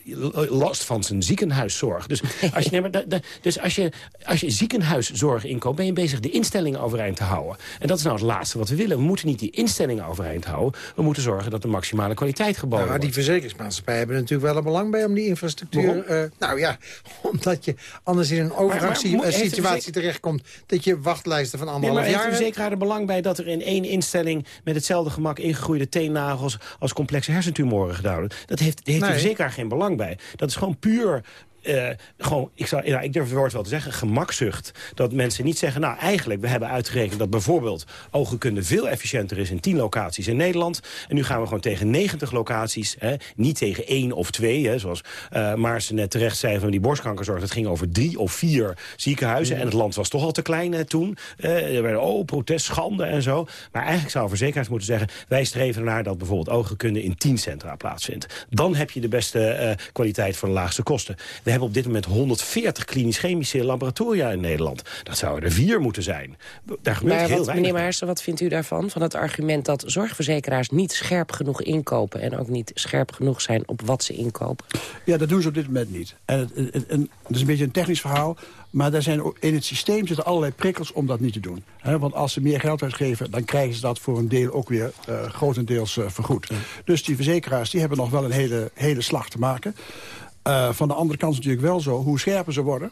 last van zijn ziekenhuiszorg. Dus als je, nee, maar, de, dus als je, als je ziekenhuiszorg inkoopt... ben je bezig de instellingen overeind te houden. En dat is nou het laatste wat we willen. We moeten niet die instellingen overeind houden. We moeten zorgen dat de maximale kwaliteit geboden nou, wordt. Die verzekeringsmaatschappijen hebben natuurlijk wel een belang bij... om die infrastructuur... Uh, nou ja, (laughs) omdat je anders in een overgangssituatie terechtkomt... dat je wachtlijsten van anderhalf nee, maar jaar... heeft er belang bij dat er in één instelling... met hetzelfde gemak ingegroeide teennagels... als complexe hersentumoren gedaan worden? Dat heeft, heeft nee. de verzekeraar geen belang bij. Dat is gewoon puur uh, gewoon, ik, zou, ik durf het woord wel te zeggen, gemakzucht. Dat mensen niet zeggen, nou eigenlijk, we hebben uitgerekend dat bijvoorbeeld oogkunde veel efficiënter is in 10 locaties in Nederland. En nu gaan we gewoon tegen 90 locaties, hè, niet tegen één of twee, hè, zoals uh, Maarsen net terecht zei van die borstkankerzorg. Dat ging over drie of vier ziekenhuizen. Mm. En het land was toch al te klein hè, toen. Uh, er werden, oh, protest, schande en zo. Maar eigenlijk zou verzekeraars moeten zeggen, wij streven ernaar dat bijvoorbeeld oogkunde in 10 centra plaatsvindt. Dan heb je de beste kwaliteit voor de laagste kosten. We hebben op dit moment 140 klinisch-chemische laboratoria in Nederland. Dat zouden er vier moeten zijn. Daar gebeurt maar heel wat, weinig. Meneer Maarsen, wat vindt u daarvan? Van het argument dat zorgverzekeraars niet scherp genoeg inkopen... en ook niet scherp genoeg zijn op wat ze inkopen? Ja, dat doen ze op dit moment niet. En het, het, het, het is een beetje een technisch verhaal... Maar er zijn in het systeem zitten allerlei prikkels om dat niet te doen. He, want als ze meer geld uitgeven, dan krijgen ze dat voor een deel ook weer uh, grotendeels uh, vergoed. Ja. Dus die verzekeraars die hebben nog wel een hele, hele slag te maken. Uh, van de andere kant is het natuurlijk wel zo, hoe scherper ze worden...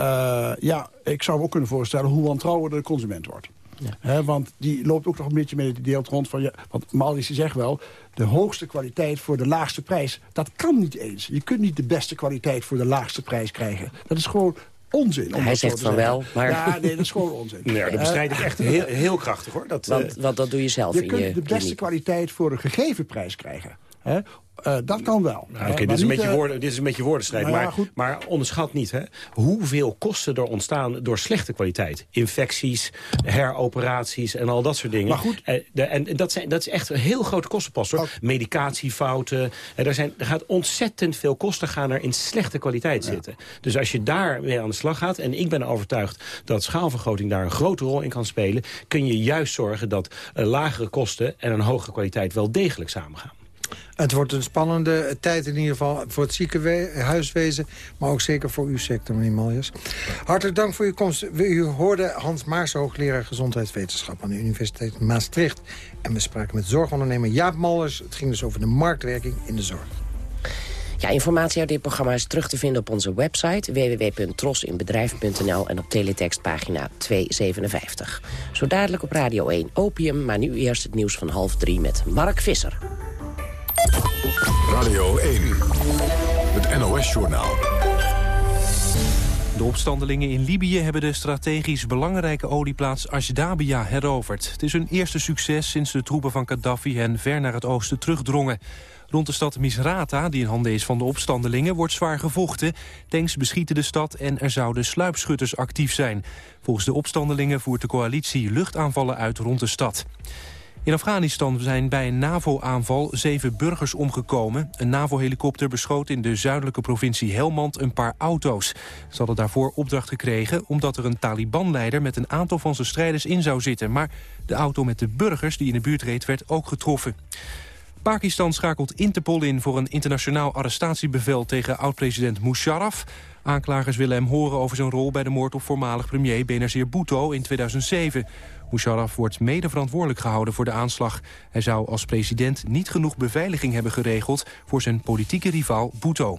Uh, ja, ik zou me ook kunnen voorstellen hoe wantrouwiger de consument wordt. Ja. He, want die loopt ook nog een beetje met het deelt rond van... Ja, want Maldis zegt wel, de hoogste kwaliteit voor de laagste prijs... dat kan niet eens. Je kunt niet de beste kwaliteit voor de laagste prijs krijgen. Dat is gewoon onzin. Hij zegt van wel, maar... Ja, nee, dat is gewoon onzin. (laughs) Nee, dat bestrijd ik echt heel, heel krachtig, hoor. Dat, want, want dat doe je zelf je in kunt je de beste kliniek. kwaliteit voor een gegeven prijs krijgen. Hè? Uh, dat kan wel. Ja, Oké, dit, is een beetje woorden, dit is een beetje woordenstrijd. Nou ja, maar, maar, onderschat niet hè, hoeveel kosten er ontstaan door slechte kwaliteit. Infecties, heroperaties en al dat soort dingen. Maar goed. Uh, de, en dat, zijn, dat is echt een heel grote kostenpost. Hoor. Medicatiefouten. er, zijn, er gaat ontzettend veel kosten gaan er in slechte kwaliteit ja. zitten. Dus als je daar mee aan de slag gaat... en ik ben overtuigd dat schaalvergroting daar een grote rol in kan spelen... kun je juist zorgen dat lagere kosten en een hogere kwaliteit wel degelijk samengaan. Het wordt een spannende tijd in ieder geval voor het ziekenhuiswezen... maar ook zeker voor uw sector, meneer Maljes. Hartelijk dank voor uw komst. U hoorde Hans Maars, hoogleraar gezondheidswetenschap... aan de Universiteit Maastricht. En we spraken met zorgondernemer Jaap Maljes. Het ging dus over de marktwerking in de zorg. Ja, informatie uit dit programma is terug te vinden op onze website... www.trosinbedrijf.nl en op teletextpagina 257. Zo dadelijk op Radio 1 Opium, maar nu eerst het nieuws van half drie met Mark Visser. NOS-journaal. De opstandelingen in Libië hebben de strategisch belangrijke olieplaats Ashdabia heroverd. Het is hun eerste succes sinds de troepen van Gaddafi hen ver naar het oosten terugdrongen. Rond de stad Misrata, die in handen is van de opstandelingen, wordt zwaar gevochten. Tanks beschieten de stad en er zouden sluipschutters actief zijn. Volgens de opstandelingen voert de coalitie luchtaanvallen uit rond de stad. In Afghanistan zijn bij een NAVO-aanval zeven burgers omgekomen. Een NAVO-helikopter beschoot in de zuidelijke provincie Helmand een paar auto's. Ze hadden daarvoor opdracht gekregen omdat er een Taliban-leider... met een aantal van zijn strijders in zou zitten. Maar de auto met de burgers die in de buurt reed werd ook getroffen. Pakistan schakelt Interpol in voor een internationaal arrestatiebevel tegen oud-president Musharraf. Aanklagers willen hem horen over zijn rol bij de moord op voormalig premier Benazir Bhutto in 2007. Musharraf wordt mede verantwoordelijk gehouden voor de aanslag. Hij zou als president niet genoeg beveiliging hebben geregeld... voor zijn politieke rivaal Bhutto.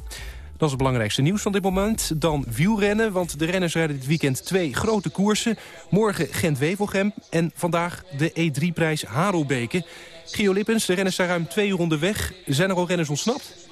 Dat is het belangrijkste nieuws van dit moment. Dan wielrennen, want de renners rijden dit weekend twee grote koersen. Morgen Gent-Wevelgem en vandaag de E3-prijs Harelbeke. Gio Lippens, de renners zijn ruim twee uur onderweg. Zijn er al renners ontsnapt?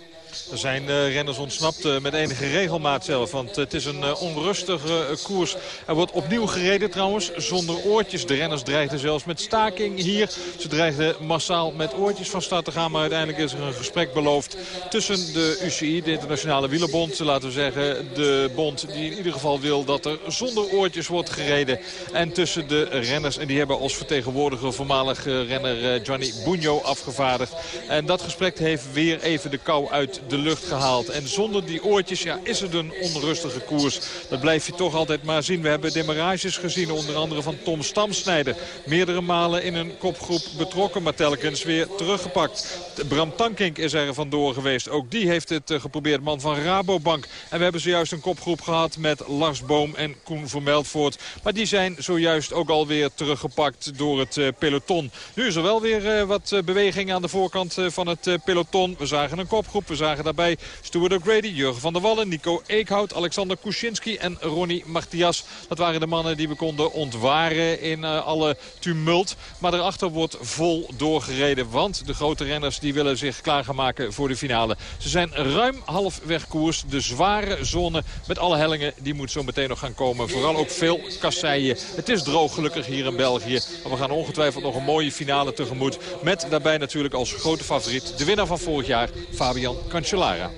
Er zijn uh, renners ontsnapt uh, met enige regelmaat zelf. Want het is een uh, onrustige koers. Er wordt opnieuw gereden trouwens zonder oortjes. De renners dreigden zelfs met staking hier. Ze dreigden massaal met oortjes van start te gaan. Maar uiteindelijk is er een gesprek beloofd tussen de UCI, de Internationale Wielerbond. Laten we zeggen de bond die in ieder geval wil dat er zonder oortjes wordt gereden. En tussen de renners. En die hebben als vertegenwoordiger voormalig renner Johnny Bunyo afgevaardigd. En dat gesprek heeft weer even de kou uit de lucht gehaald. En zonder die oortjes ja, is het een onrustige koers. Dat blijf je toch altijd maar zien. We hebben demarages gezien, onder andere van Tom Stamsnijder. Meerdere malen in een kopgroep betrokken, maar telkens weer teruggepakt. Bram Tankink is er vandoor geweest. Ook die heeft het uh, geprobeerd, man van Rabobank. En we hebben zojuist een kopgroep gehad met Lars Boom en Koen Vermeldvoort. Maar die zijn zojuist ook alweer teruggepakt door het uh, peloton. Nu is er wel weer uh, wat beweging aan de voorkant van het peloton. We zagen een kopgroep, we zagen daarbij Stuart O'Grady, Jurgen van der Wallen, Nico Eekhout, Alexander Kuczynski en Ronnie Martias. Dat waren de mannen die we konden ontwaren in uh, alle tumult. Maar daarachter wordt vol doorgereden, want de grote renners die willen zich klaar maken voor de finale. Ze zijn ruim halfweg koers. De zware zone met alle hellingen die moet zo meteen nog gaan komen. Vooral ook veel kasseien. Het is droog gelukkig hier in België. Maar we gaan ongetwijfeld nog een mooie finale tegemoet. Met daarbij natuurlijk als grote favoriet de winnaar van vorig jaar, Fabian Cancellara. Cancellara.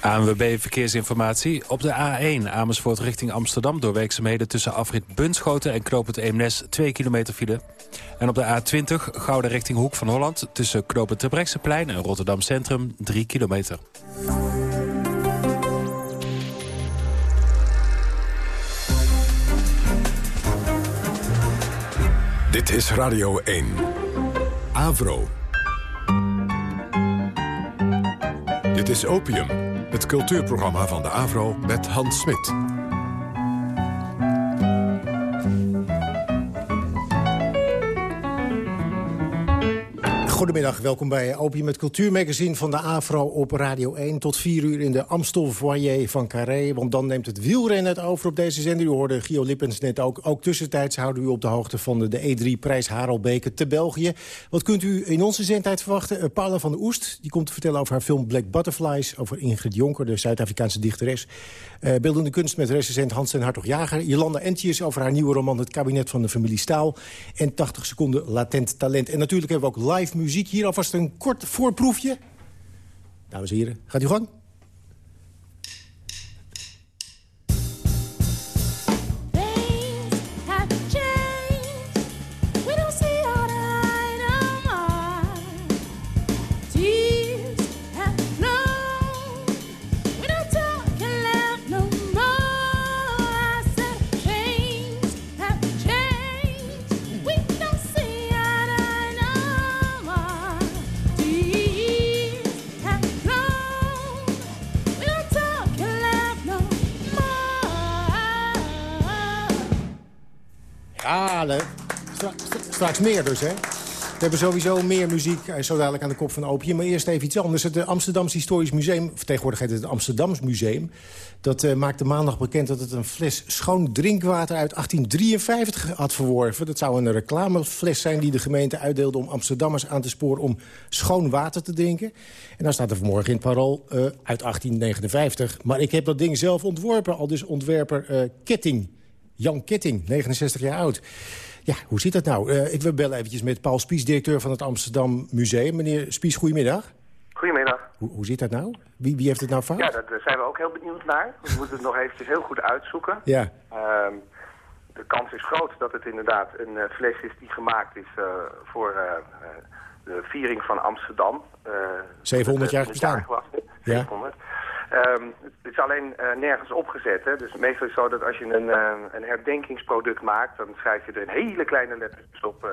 ANWB Verkeersinformatie. Op de A1 Amersfoort richting Amsterdam... door werkzaamheden tussen afrit Bunschoten en Knoopend Eemnes 2 kilometer file. En op de A20 Gouden richting Hoek van Holland... tussen Knoopend Terbrechtseplein en Rotterdam Centrum 3 kilometer. Dit is Radio 1. Avro. Dit is Opium, het cultuurprogramma van de AVRO met Hans Smit. Goedemiddag, welkom bij Opium, het cultuurmagazine van de AVRO op Radio 1. Tot 4 uur in de Amstel Foyer van Carré. Want dan neemt het wielrennen het over op deze zender. U hoorde Gio Lippens net ook. Ook tussentijds houden we u op de hoogte van de, de E3-prijs Harelbeke te België. Wat kunt u in onze zendtijd verwachten? Uh, Paula van der Oest die komt te vertellen over haar film Black Butterflies... over Ingrid Jonker, de Zuid-Afrikaanse dichteres. Uh, beeldende kunst met recensent Hans en Hartog-Jager. Jolanda Entjes over haar nieuwe roman Het kabinet van de familie Staal. En 80 seconden latent talent. En natuurlijk hebben we ook live muziek. Hier alvast een kort voorproefje. Dames en heren, gaat u gang. Straks meer dus, hè? We hebben sowieso meer muziek, eh, zo dadelijk aan de kop van Opium. Maar eerst even iets anders. Het eh, Amsterdamse Historisch Museum, tegenwoordig heet het het Amsterdams Museum... dat uh, maakte maandag bekend dat het een fles schoon drinkwater uit 1853 had verworven. Dat zou een reclamefles zijn die de gemeente uitdeelde om Amsterdammers aan te sporen... om schoon water te drinken. En dan staat er vanmorgen in het parool uit 1859. Maar ik heb dat ding zelf ontworpen, al dus ontwerper Ketting. Jan Ketting, 69 jaar oud. Ja, hoe zit dat nou? Uh, ik wil bellen eventjes met Paul Spies, directeur van het Amsterdam Museum. Meneer Spies, goedemiddag. Goedemiddag. Hoe, hoe zit dat nou? Wie, wie heeft het nou fout? Ja, daar zijn we ook heel benieuwd naar. We (laughs) moeten het nog eventjes heel goed uitzoeken. Ja. Uh, de kans is groot dat het inderdaad een uh, fles is die gemaakt is uh, voor de viering van Amsterdam. 700 jaar bestaan. 700. Um, het is alleen uh, nergens opgezet. Hè? Dus meestal is het zo dat als je een, uh, een herdenkingsproduct maakt... dan schrijf je er een hele kleine letters op... Uh,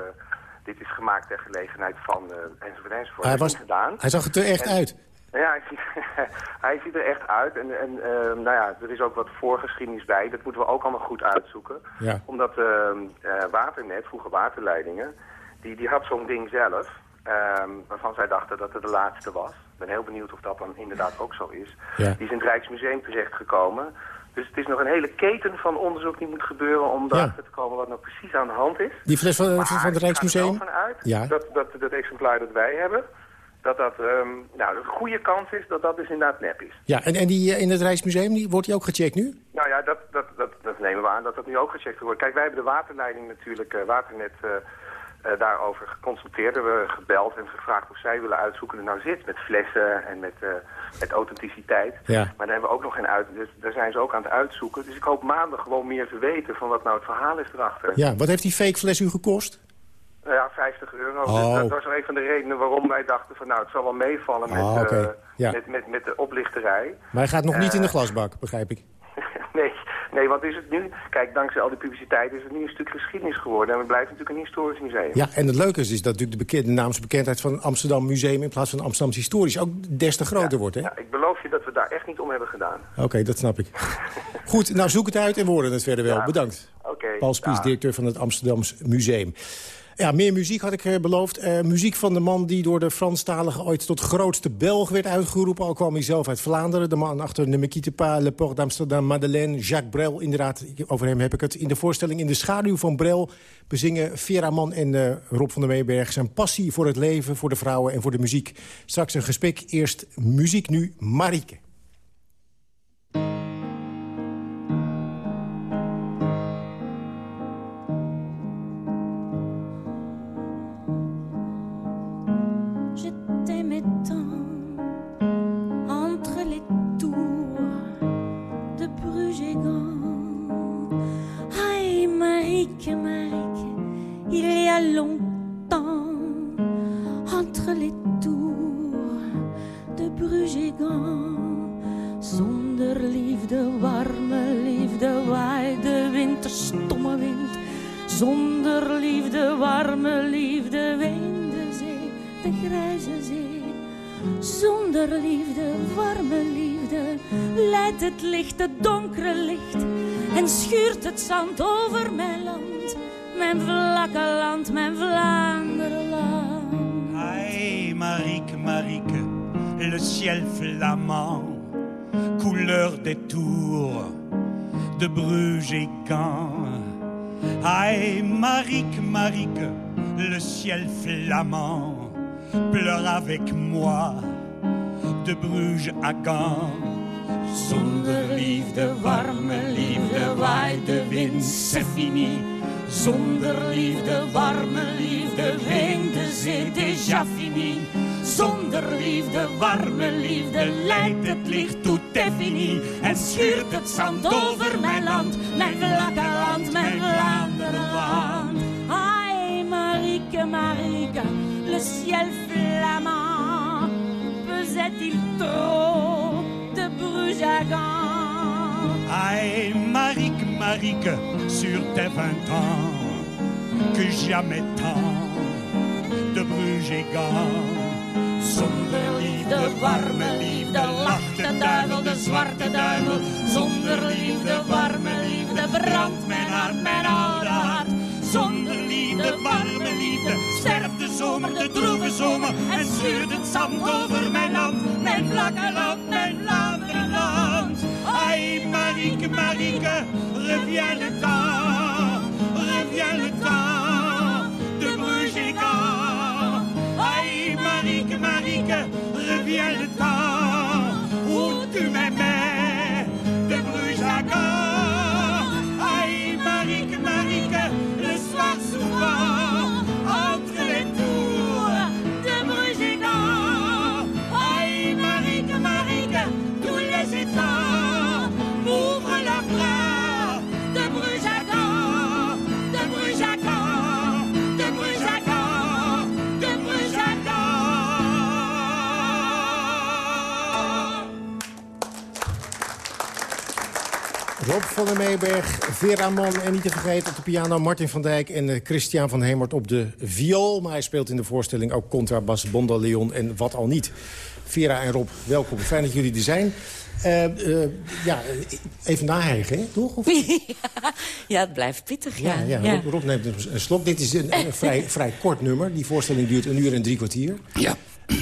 dit is gemaakt ter gelegenheid van enzovoort enzovoort. Hij, was, gedaan. hij zag het er echt en, uit. Ja, hij ziet, (laughs) hij ziet er echt uit. En, en ehm, nou ja, er is ook wat voorgeschiedenis bij. Dat moeten we ook allemaal goed uitzoeken. Ja. Omdat ehm, Waternet, vroeger waterleidingen... die, die had zo'n ding zelf... Waarvan zij dachten dat het de laatste was. Ik ben heel benieuwd of dat dan inderdaad ook zo is. Ja. Die is in het Rijksmuseum terechtgekomen. Dus het is nog een hele keten van onderzoek die moet gebeuren... om erachter te komen wat nou precies aan de hand is. Die fles van, maar van het Rijksmuseum? Er van uit ja. dat, dat, dat exemplaar dat wij hebben... dat dat um, nou, een goede kans is dat dat dus inderdaad nep is. Ja, en, en die in het Rijksmuseum, die, wordt die ook gecheckt nu? Nou ja, dat, dat, dat, dat nemen we aan dat dat nu ook gecheckt wordt. Kijk, wij hebben de waterleiding natuurlijk, uh, Waternet... Uh, uh, daarover geconsulteerd. Hebben we gebeld en gevraagd of zij willen uitzoeken hoe het nou zit met flessen en met, uh, met authenticiteit. Ja. Maar daar hebben we ook nog geen uit. Dus daar zijn ze ook aan het uitzoeken. Dus ik hoop maandag gewoon meer te weten van wat nou het verhaal is erachter. Ja, wat heeft die fake fles u gekost? Uh, ja, 50 euro. Oh. Dus dat was een van de redenen waarom wij dachten van nou het zal wel meevallen met, oh, okay. ja. met, met, met de oplichterij. Maar hij gaat nog niet in de glasbak, begrijp ik. (laughs) nee, nee, want is het nu... Kijk, dankzij al die publiciteit is het nu een stuk geschiedenis geworden. En we blijven natuurlijk een historisch museum. Ja, en het leuke is, is dat natuurlijk de, bekende, de naamsbekendheid van Amsterdam Museum... in plaats van Amsterdams Historisch ook des te groter ja, wordt, hè? Ja, ik beloof je dat we daar echt niet om hebben gedaan. Oké, okay, dat snap ik. (laughs) Goed, nou zoek het uit en woorden het verder wel. Ja. Bedankt. Okay, Paul Spies, directeur van het Amsterdams Museum. Ja, meer muziek had ik beloofd. Uh, muziek van de man die door de Franstaligen ooit tot grootste Belg werd uitgeroepen. Al kwam hij zelf uit Vlaanderen. De man achter Ne me quitte pas, Le Port d'Amsterdam, Madeleine, Jacques Brel. Inderdaad, over hem heb ik het. In de voorstelling In de schaduw van Brel bezingen Vera Man en uh, Rob van der Meeberg... zijn passie voor het leven, voor de vrouwen en voor de muziek. Straks een gesprek. Eerst muziek, nu Marieke. Le ciel flamand, pleure avec moi de Bruges à Gand. Zonder liefde, warme liefde, waait de wind, c'est fini. Zonder liefde, warme liefde, weende zee déjà fini. Zonder liefde, warme liefde, lijkt het licht est fini. En schuurt het zand over mijn land, mijn vlakke land, mijn Vlaanderenland. Marieke, le ciel flamand, pesait-il trop de Bruges à Gand? Aïe, Marique, Marique, sur tes vingt ans, que jamais tant de Gand. Zonder liefde, warme liefde, lacht de duivel, de zwarte duivel. Zonder liefde, warme liefde, brandt mijn hart, mijn hart. Liefde, warme liefde, sterft de zomer, de droeve zomer. En schuurt het zand over mijn land, mijn vlakke land, mijn Vlaanderenland. Aïe, Marieke, Marieke, reviens le temps, reviens le temps de Gand. Aïe, Marieke, Marieke, reviens le temps où tu m'aimais Rob van der Meeberg, Vera Mann en niet te vergeten op de piano Martin van Dijk en eh, Christian van Hemert op de viool. Maar hij speelt in de voorstelling ook contrabas, Leon en wat al niet. Vera en Rob, welkom. Fijn dat jullie er zijn. Eh, eh, ja, even nahijgen, hè, toch? Of- (laughs) Ja, het blijft pittig, ja. ja, ja, Rob, Rob neemt een slok. Dit is een, een vrij, vrij kort nummer. Die voorstelling duurt een uur en drie kwartier. Ja.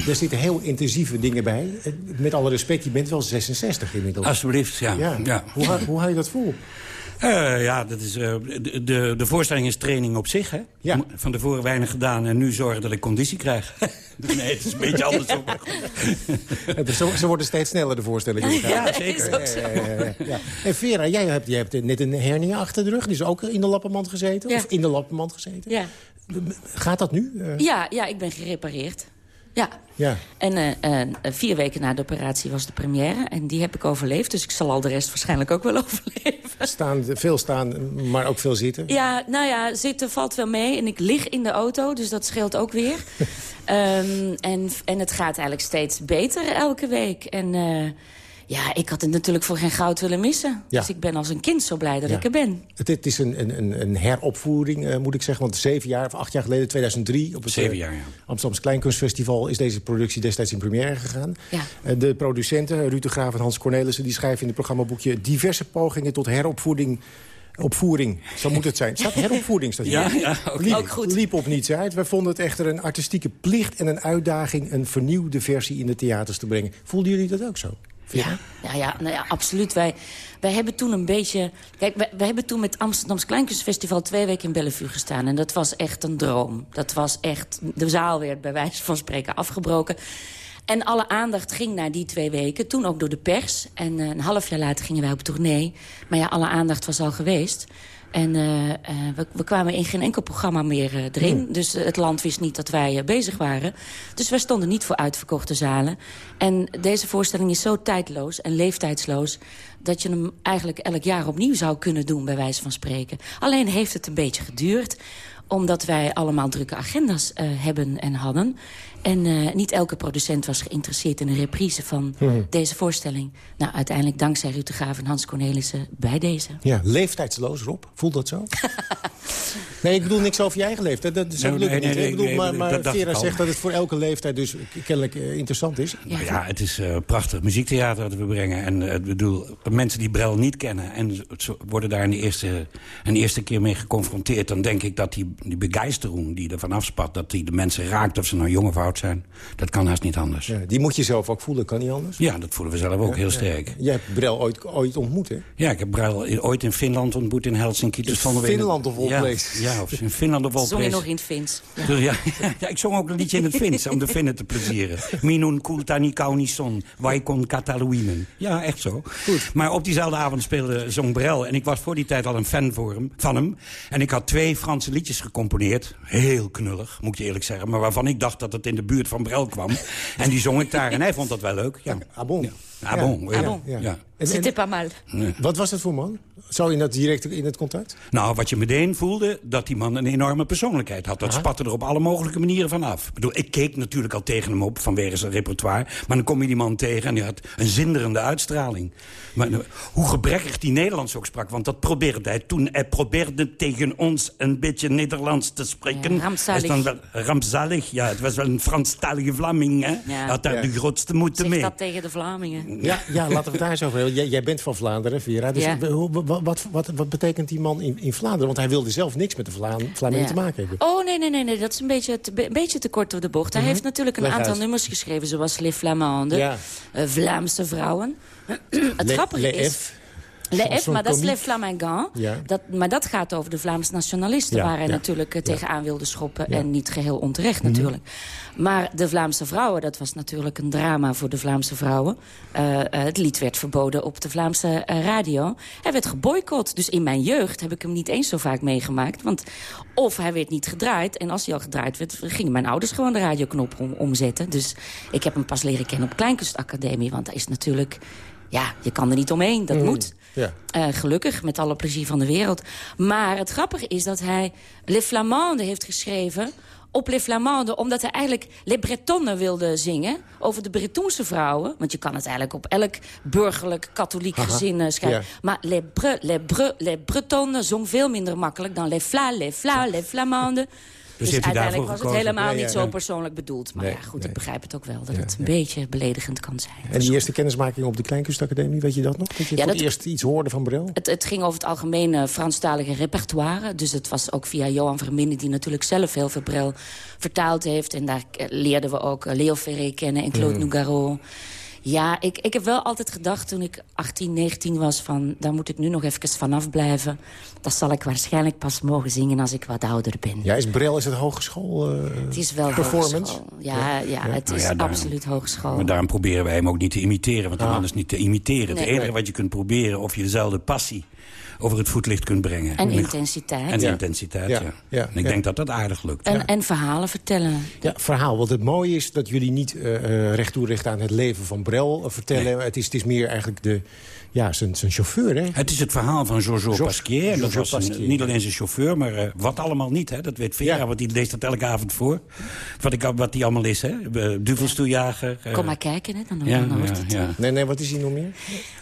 Er zitten heel intensieve dingen bij. Eh, Met alle respect, je bent wel 66 inmiddels. Alsjeblieft, ja. Ja. ja. Hoe, hou- hoe hou je dat vol? Eh, ja, dat is, eh, de, de, de voorstelling is training op zich. Hè? Ja. Van tevoren weinig gedaan en nu zorgen dat ik conditie krijg. (laughs) nee, het is een beetje andersom. Eh, Ze, ze worden steeds sneller, de voorstellingen. Ja, zeker. Ja, ja, ja, ja. En Vera, jij hebt, jij hebt net een hernia achter de rug. Die is ook in de lappenmand gezeten? Ja. Of in de lappenmand gezeten? Ja. Gaat dat nu? Ja, ja, ik ben gerepareerd. Ja. ja. En eh, eh, vier weken na de operatie was de première. En die heb ik overleefd. Dus ik zal al de rest waarschijnlijk ook wel (laughs) overleven. Staan, veel staan, maar ook veel zitten. Ja, nou ja, zitten valt wel mee. En ik lig in de auto, dus dat scheelt ook weer. (laughs) Ehm, en, en het gaat eigenlijk steeds beter elke week. En eh, ja, ik had het natuurlijk voor geen goud willen missen. Ja. Dus ik ben als een kind zo blij dat Ja. ik er ben. Het, het is een, een, een- een heropvoering, eh, moet ik zeggen. Want zeven jaar, of acht jaar geleden, 2003... op het Zeven eh, jaar, ja. Amsterdamse Kleinkunstfestival... is deze productie destijds in première gegaan. Ja. Eh, de producenten, Ruud de Graaf en Hans Cornelissen... die schrijven in het programmaboekje... diverse pogingen tot heropvoeding... Opvoering, zo moet het zijn. Staat heropvoeding, staat (laughs) hier. Ja, ja, oké. liep, Ook goed. liep op niets uit. Wij vonden het echter een artistieke plicht en een uitdaging... een vernieuwde versie in de theaters te brengen. Voelden jullie dat ook zo? Ja, ja, ja, nou ja absoluut. Wij, wij hebben toen een beetje... Kijk, wij, hebben toen met Amsterdamse Kleinkunstfestival... twee weken in Bellevue gestaan. En dat was echt een droom. Dat was echt... De zaal werd bij wijze van spreken afgebroken. En alle aandacht ging naar die twee weken. Toen ook door de pers. En eh, een half jaar later gingen wij op tournee. Maar ja, alle aandacht was al geweest. En eh, eh, we, we kwamen in geen enkel programma meer eh, erin. Dus eh, het land wist niet dat wij bezig waren. Dus wij stonden niet voor uitverkochte zalen. En deze voorstelling is zo tijdloos en leeftijdsloos... dat je hem eigenlijk elk jaar opnieuw zou kunnen doen, bij wijze van spreken. Alleen heeft het een beetje geduurd omdat wij allemaal drukke agenda's hebben en hadden. En eh, niet elke producent was geïnteresseerd in een reprise van Mhm. deze voorstelling. Nou, uiteindelijk dankzij Ruud de Graaf en Hans Cornelissen bij deze. Ja, leeftijdsloos, Rob. Voelt dat zo? (laughs) nee, ik bedoel niks over je eigen leeftijd. Dat is Nee, nee, niet. nee, ik bedoel, maar dat maar Vera zegt dat het voor elke leeftijd dus kennelijk eh, interessant is. Nou ja, het is eh, prachtig muziektheater dat we brengen. En ik bedoel, mensen die Brel niet kennen... en worden daar een eerste, een eerste keer mee geconfronteerd... dan denk ik dat die, die begeistering die er vanaf spat... dat die de mensen raakt of ze nou jong of oud zijn. Dat kan haast niet anders. Ja, die moet je zelf ook voelen, kan niet anders? Ja, dat voelen we zelf ook Ja, heel ja. sterk. Jij hebt Brel ooit, ooit ontmoet, hè? Ja, ik heb Brel ooit in Finland ontmoet, in Helsinki. In Dus in- Finland of all ja. Ja, Ja, of in Finland of Zong je nog in het Fins. Ja. Ja, (laughs) ja, ik zong ook een liedje in het Fins om de Finnen te plezieren. (laughs) Minun kultani kaunison, kon Cataluinen. Ja, echt zo. Goed. Maar op diezelfde avond speelde zong Brel. En ik was voor die tijd al een fan voor hem, van hem. En ik had twee Franse liedjes gecomponeerd. Heel knullig, moet ik eerlijk zeggen. Maar waarvan ik dacht dat het in de buurt van Brel kwam. En die zong ik daar. En hij vond dat wel leuk. Ja. Ah bon. Ja. Ah bon, ja. Ah bon. Ja. C'était pas mal. Wat was het voor man? Zou je dat direct in het contact? Nou, wat je meteen voelde, dat die man een enorme persoonlijkheid had. Dat Aha. spatte er op alle mogelijke manieren van af. Ik bedoel, ik keek natuurlijk al tegen hem op vanwege zijn repertoire. Maar dan kom je die man tegen en die had een zinderende uitstraling. Maar nou, hoe gebrekkig die Nederlands ook sprak, want dat probeerde hij toen. Hij probeerde tegen ons een beetje Nederlands te spreken. Ja, rampzalig. Hij is dan wel- rampzalig, ja. Het was wel een Franstalige Vlaming, hè. Hij had daar Ja. de grootste moeite Zeg mee. dat tegen de Vlamingen. Ja, ja, laten we het daar eens over hebben. Jij, jij bent van Vlaanderen, Vera. Dus Ja. hoe- wat, wat, wat, betekent die man in, in Vlaanderen? Want hij wilde zelf niks met de Vla Vlamingen Ja. te maken hebben. Oh, nee, nee, nee, nee. Dat is een beetje te, een beetje te kort door de bocht. Hij Mhm. heeft natuurlijk een Leg aantal uit. nummers geschreven, zoals Les Flamandes, Ja. eh, Vlaamse vrouwen. (clears throat) Het Le- grappige Le is... F. Le F, maar dat is comique. Les Flamingants. Ja. Dat, maar dat gaat over de Vlaamse nationalisten... Ja, waar hij ja. natuurlijk eh, tegenaan wilde schoppen. En niet geheel onterecht Mhm. natuurlijk. Maar de Vlaamse vrouwen, dat was natuurlijk een drama voor de Vlaamse vrouwen. Eh, eh, het lied werd verboden op de Vlaamse radio. Hij werd geboycott. Dus in mijn jeugd heb ik hem niet eens zo vaak meegemaakt. Want of hij werd niet gedraaid. En als hij al gedraaid werd, gingen mijn ouders gewoon de radioknop om, omzetten. Dus ik heb hem pas leren kennen op Kleinkunstacademie. Want hij is natuurlijk... Ja, je kan er niet omheen. Dat Mhm. moet. Ja. Eh, gelukkig, met alle plezier van de wereld. Maar het grappige is dat hij Les Flamandes heeft geschreven op Les Flamandes, omdat hij eigenlijk Les Bretonnes wilde zingen... over de Bretonse vrouwen. Want je kan het eigenlijk op elk burgerlijk katholiek Aha, gezin eh, schrijven. ja. Maar Les, Bre, les, Bre, les Bretonnes zong veel minder makkelijk dan Les Fla, Les Fla, Les Flamandes. Dus, hij uiteindelijk was het helemaal niet zo persoonlijk bedoeld. Maar Nee, ja, goed, nee. ik begrijp het ook wel. Dat het een beetje beledigend kan zijn. En die eerste kennismaking op de Kleinkunstacademie, weet je dat nog? Dat je Ja, dat- eerst iets hoorde van Brel? Het, het ging over het algemene Franstalige repertoire. Dus het was ook via Johan Verminde, die natuurlijk zelf heel veel Brel vertaald heeft. En daar eh, leerden we ook eh, Leo Ferré kennen en Claude Mm. Nougaro. Ja, ik, ik heb wel altijd gedacht toen ik 18, 19 was... van daar moet ik nu nog even vanaf blijven. Dat zal ik waarschijnlijk pas mogen zingen als ik wat ouder ben. Ja, is Brel is het hogeschool eh, Het is wel performance? hogeschool. Ja, ja, het Nou is ja, daarom- absoluut hogeschool. Maar daarom proberen wij hem ook niet te imiteren. Want de man is niet te imiteren. Nee. het enige Nee. wat je kunt proberen... of je dezelfde passie over het voetlicht kunt brengen. En intensiteit. En Ja. intensiteit, ja. Ja, ja, en ik ja. denk dat dat aardig lukt. En, en verhalen vertellen. Ja, verhaal. Want het mooie is dat jullie niet eh, eh, recht toe recht aan het leven van Brel eh, vertellen. Het, is, het is meer eigenlijk de, ja, zijn, zijn chauffeur, hè? Het is het verhaal van Jojo Jo- Pasquier. En dat Jojo was een- Pasquier. niet alleen zijn chauffeur, maar eh, wat allemaal niet. Hè? Dat weet Vera, Ja. want die leest dat elke avond voor. Wat, ik, wat die allemaal is, hè? Uh, Duvelstoejager. eh, Kom maar kijken, hè, dan, ja, dan hoort ja, het. ja. Nee, nee, wat is hij nog meer?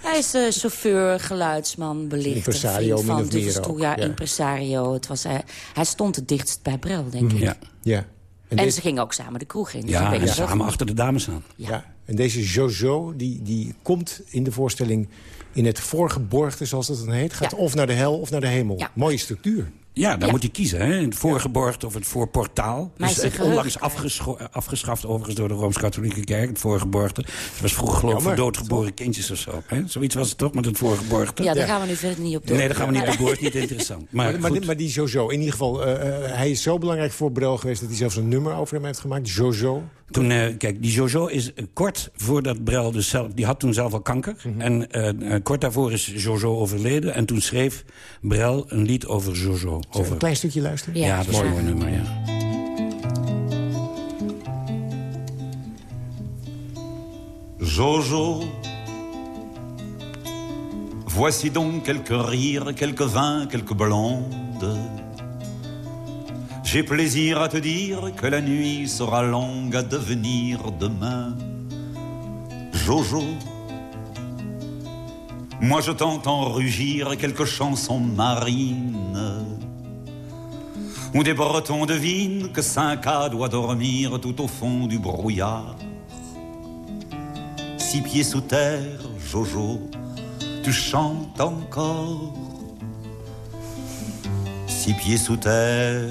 Hij is eh, chauffeur, geluidsman, belichter, Impresario, vriend min van of meer ook, ja, impresario. Het was, hij, hij stond het dichtst bij Brel, denk ik. Ja. Ja. En, dit- ze gingen ook samen de kroeg in. dus Ja, en samen achter de dames aan. Ja. En deze Jojo, die, die komt in de voorstelling in het voorgeborgte, zoals dat dan heet. Gaat of naar de hel of naar de hemel. Mooie structuur. Ja, daar Ja. moet je kiezen. Hè? Het voorgeborgd of het voorportaal. Maar Dus is het onlangs afgescho- afgeschaft overigens door de Rooms-Katholieke Kerk. Het voorgeborgte. Het was vroeger geloof ik voor doodgeboren kindjes of zo. Hè? Zoiets was het toch met het voorgeborgte? Ja, daar gaan we nu verder niet op door. Nee, daar gaan we niet op door. is niet interessant. Maar, Maar, maar, goed. maar die Jojo, in ieder geval, eh, eh, hij is zo belangrijk voor Brel geweest... dat hij zelfs een nummer over hem heeft gemaakt. Jojo. Toen, eh, kijk, die Jojo is eh, kort voordat Brel dus zelf... Die had toen zelf al kanker. Mhm. En eh, eh, kort daarvoor is Jojo overleden. En toen schreef Brel een lied over Jojo. Zullen we Over... Een klein stukje luisteren? Ja, Ja, dat is ja. een mooi nummer, ja. Jojo. Voici donc quelques rires, quelques vins, quelques blondes. J'ai plaisir à te dire que la nuit sera longue à devenir demain. Jojo. Moi je t'entends rugir quelques chansons marines. Où des Bretons devinent que Cinq-A doit dormir tout au fond du brouillard. Six pieds sous terre, Jojo, tu chantes encore. Six pieds sous terre,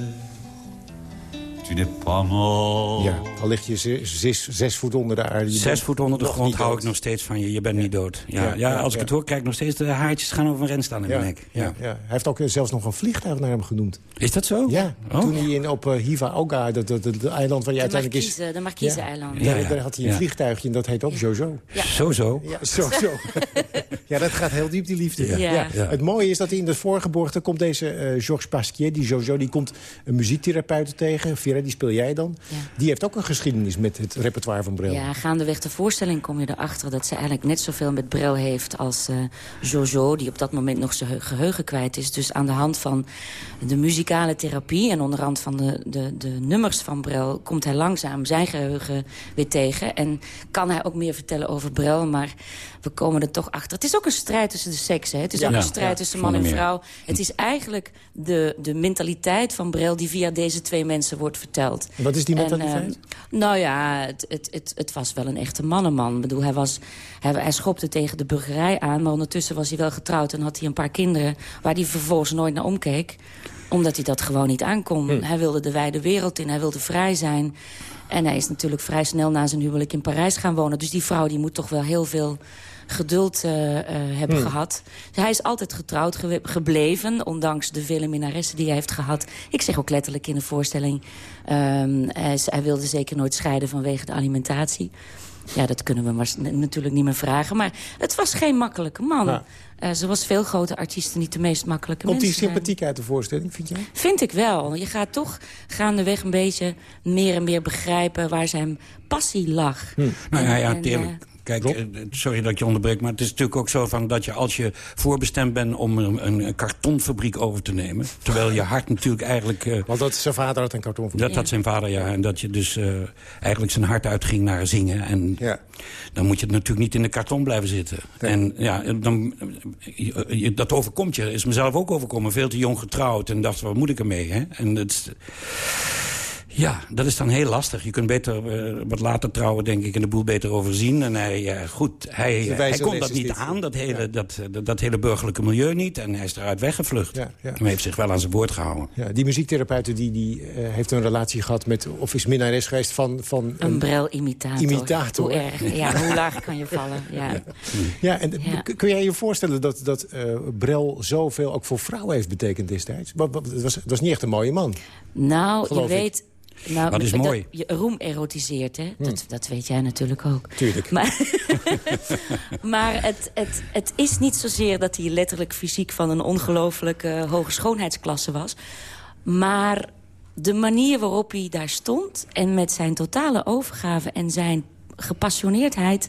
tu n'es pas mort. Ja, al ligt je zes, zes, zes voet onder de aarde. Je Zes voet onder de grond hou dood. ik nog steeds van je. Je bent niet dood. Ja, Ja, ja, ja, als ik het hoor, krijg ik nog steeds de haartjes gaan over een ren staan in Ja, mijn nek. ja. Ja. Ja, Hij heeft ook eh, zelfs nog een vliegtuig naar hem genoemd. Is dat zo? Ja, Oh. toen hij in, op eh, Hiva Oga, dat, dat, dat, dat eiland waar je De uiteindelijk is... De Marquise-eilanden. Daar, Ja, ja. daar had hij een Ja. vliegtuigje en dat heet ook Jojo. Zo, zo. Ja, zo, zo. (laughs) ja, dat gaat heel diep, die liefde. Ja. Ja. Ja. Het mooie is dat hij in het voorgeboorte komt deze eh, Georges Pasquier, die Jojo, die komt een muziektherapeut tegen. Die speel jij dan. Die heeft ook een geschiedenis met het repertoire van Brel. Ja, gaandeweg de voorstelling kom je erachter dat ze eigenlijk net zoveel met Brel heeft als eh, Jojo, die op dat moment nog zijn geheugen kwijt is. Dus aan de hand van de muzikale therapie en onderhand van de, de, de nummers van Brel komt hij langzaam zijn geheugen weer tegen. En kan hij ook meer vertellen over Brel, maar we komen er toch achter. Het is ook een strijd tussen de seksen. hè. Het is Ja. ook een strijd ja, tussen man en vrouw. Het is eigenlijk de, de mentaliteit van Brel die via deze twee mensen wordt verteld. Wat is die En, mentaliteit? eh, nou ja, het, het, het, het was wel een echte mannenman. Ik bedoel, hij, was, hij, hij schopte tegen de burgerij aan... maar ondertussen was hij wel getrouwd en had hij een paar kinderen... waar hij vervolgens nooit naar omkeek omdat hij dat gewoon niet aankon. Hm. Hij wilde de wijde wereld in, hij wilde vrij zijn. En hij is natuurlijk vrij snel na zijn huwelijk in Parijs gaan wonen. Dus die vrouw die moet toch wel heel veel geduld eh, eh, hebben Hm. gehad. Hij is altijd getrouwd gebleven, ondanks de vele minnaressen die hij heeft gehad. Ik zeg ook letterlijk in de voorstelling... ehm, hij, hij wilde zeker nooit scheiden vanwege de alimentatie. Ja, dat kunnen we maar, natuurlijk niet meer vragen. Maar het was geen makkelijke man. Ja. Eh, zoals veel grote artiesten niet de meest makkelijke Komt hij mensen zijn. sympathiek uit de voorstelling, vind jij? Vind ik wel. Je gaat toch gaandeweg een beetje meer en meer begrijpen waar zijn passie lag. Nou ja, ja En. Kijk, eh, sorry dat je onderbreek, maar het is natuurlijk ook zo van dat je als je voorbestemd bent om een, een kartonfabriek over te nemen, terwijl je hart natuurlijk eigenlijk... eh, Want dat zijn vader had een kartonfabriek. dat had zijn vader, ja. En dat je dus eh, eigenlijk zijn hart uitging naar zingen. En dan moet je natuurlijk niet in de karton blijven zitten. En ja, dan, je- dat overkomt je. Is mezelf ook overkomen. Veel te jong getrouwd. En dacht, wat moet ik ermee? Hè? En het, is- ja, dat is dan heel lastig. Je kunt beter eh, wat later trouwen, denk ik, en de boel beter overzien. En hij, eh, goed, hij, De hij kon dat niet aan, dat hele, dat, dat, dat hele burgerlijke milieu niet. En hij is eruit weggevlucht. Ja, ja. Maar heeft zich wel aan zijn woord gehouden. Ja, die muziektherapeut die, die, eh, heeft een relatie gehad met... of is minnares geweest van... van Een Brel-imitator. Imitator. Hoe erg. (laughs) Ja, hoe laag kan je vallen? Ja. Ja, (laughs) en kun jij je voorstellen dat, dat eh, Brel zoveel ook voor vrouwen heeft betekend destijds? Het, was, het was niet echt een mooie man. Nou, je ik. Nou, Dat is mooi. je roem erotiseert, hè? Hm. Dat, dat weet jij natuurlijk ook. Tuurlijk. Maar, (laughs) maar het, het, het is niet zozeer dat hij letterlijk fysiek van een ongelooflijke hoge schoonheidsklasse was. Maar de manier waarop hij daar stond... en met zijn totale overgave en zijn gepassioneerdheid...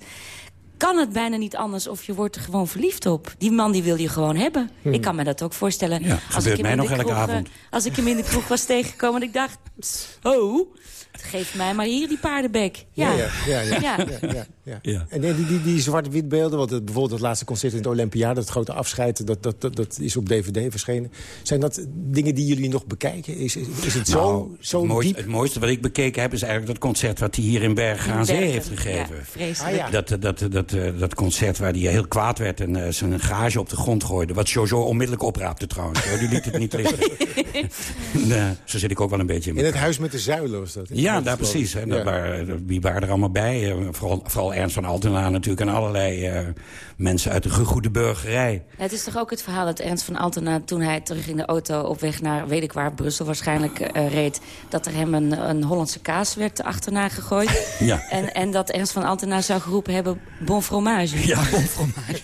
kan het bijna niet anders of je wordt er gewoon verliefd op. Die man die wil je gewoon hebben. Hmm. Ik kan me dat ook voorstellen. Ja, gebeurt hem mij nog elke kroeg, eh, avond. Als ik hem in de kroeg was tegengekomen en ik dacht... Oh, geef mij maar hier die paardenbek. Ja, ja, ja. ja, ja. ja, ja, ja. En die, die, die zwart-wit beelden, want het, bijvoorbeeld het laatste concert in het Olympiade... dat grote afscheid, dat, dat, dat, dat is op DVD verschenen. Zijn dat dingen die jullie nog bekijken? Is, is, is het zo, Nou, zo het, mooiste, diep? het mooiste wat ik bekeken heb is eigenlijk dat concert wat hij hier in Bergen aan Zee heeft gegeven. ja, vreselijk. Ah, Dat, dat, dat, eh, dat concert waar hij heel kwaad werd en eh, zijn garage op de grond gooide. Wat Jojo onmiddellijk opraapte trouwens. Die liet het niet liggen. (laughs) Nee, zo zit ik ook wel een beetje in In het huis met de zuilen was dat. Ja, daar precies. En dat Ja. waren, wie waren er allemaal bij? Eh, Vooral, vooral Ernst van Altena natuurlijk en allerlei eh, mensen uit de gegoede burgerij. Ja, Het is toch ook het verhaal dat Ernst van Altena... toen hij terug in de auto op weg naar, weet ik waar, Brussel waarschijnlijk eh, reed... dat er hem een, een Hollandse kaas werd achterna gegooid. (laughs) Ja. En, en dat Ernst van Altena zou geroepen hebben... bon fromage. Ja, (laughs) bon fromage.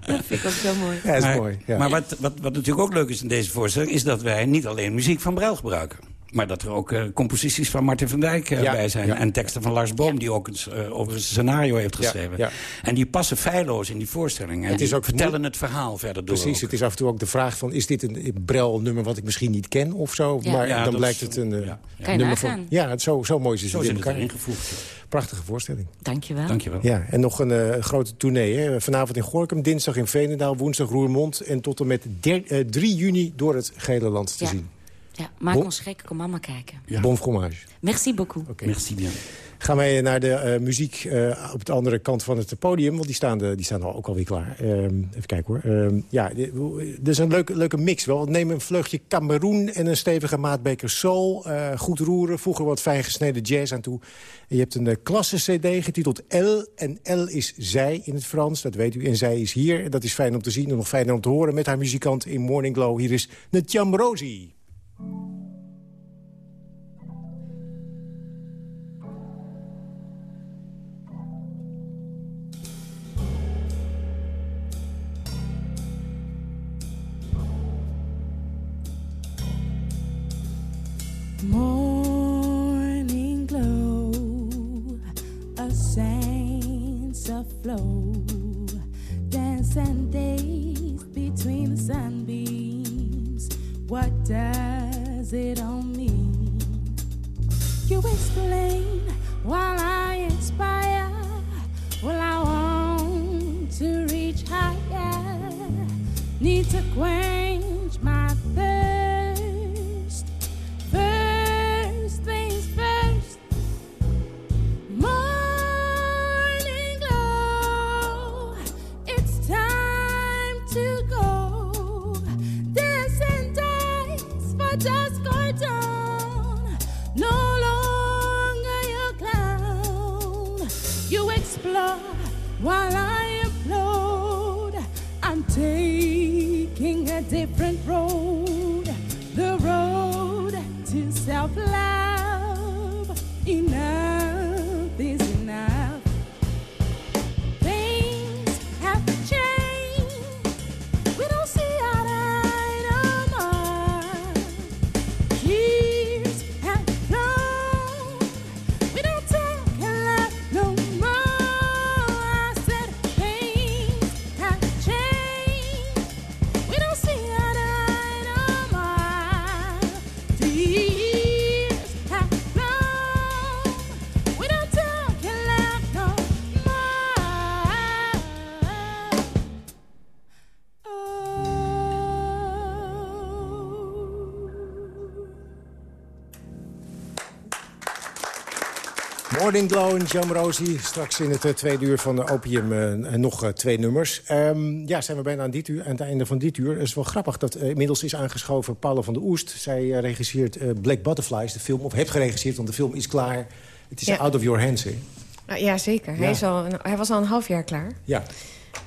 dat vind ik ook zo mooi. Ja, is maar, mooi. Ja. Maar wat, wat, wat natuurlijk ook leuk is in deze voorstelling... is dat wij niet alleen muziek van Brel gebruiken. Maar dat er ook eh, composities van Martin van Dijk eh, Ja, bij zijn. ja. En teksten van Lars Boom, die ook eens, eh, over een scenario heeft geschreven. ja. En die passen feilloos in die voorstelling. En Het is ook vertellen het verhaal verder door. Precies, ook. het is af en toe ook de vraag van... is dit een Brel-nummer wat ik misschien niet ken of zo? Ja. Maar Ja, dan dat blijkt is- het een nummer van... Ja, het, zo, zo mooi is het Zo in zit het elkaar. erin gevoegd. ja. Prachtige voorstelling. Dankjewel. Dankjewel. Ja, en nog een grote tournee. Hè? Vanavond in Gorkum, dinsdag in Veenendaal, woensdag Roermond... en tot en met der- eh, 3 juni door het gehele land te Ja. zien. Ja, maak Bon- ons gek, kom mama kijken. Ja. Bon fromage. Merci beaucoup. Merci bien. Gaan wij naar de uh, muziek uh, op de andere kant van het podium. Want die staan, de, die staan al ook alweer klaar. Uh, even kijken hoor. Ehm, ja, dit is een leuke, leuke mix wel. Neem een vleugje Cameroen en een stevige maatbeker soul. Eh, goed roeren, voegen wat fijn gesneden jazz aan toe. En je hebt een klasse cd getiteld L. En L is zij in het Frans, dat weet u. En zij is hier. Dat is fijn om te zien en nog fijner om te horen met haar muzikant in Morning Glow. Hier is Netjam Rosie. Morning glow, a flow, dance and days between the sunbeams. What does it on me? You explain while I inspire. Well, I want to reach higher, need to quench Morning Glow en Jam Rosie. Straks in het eh, tweede uur van de Opium eh, nog eh, twee nummers. Ehm, ja, zijn we bijna aan, dit uur, aan het einde van dit uur. Het is wel grappig dat inmiddels is aangeschoven Paula van der Oest. Zij regisseert Black Butterflies, de film. Of heeft geregisseerd, want de film is klaar. Het is Ja. out of your hands, hè? Ah, ja, zeker. Hij, is al, een- hij was al een half jaar klaar. Ja.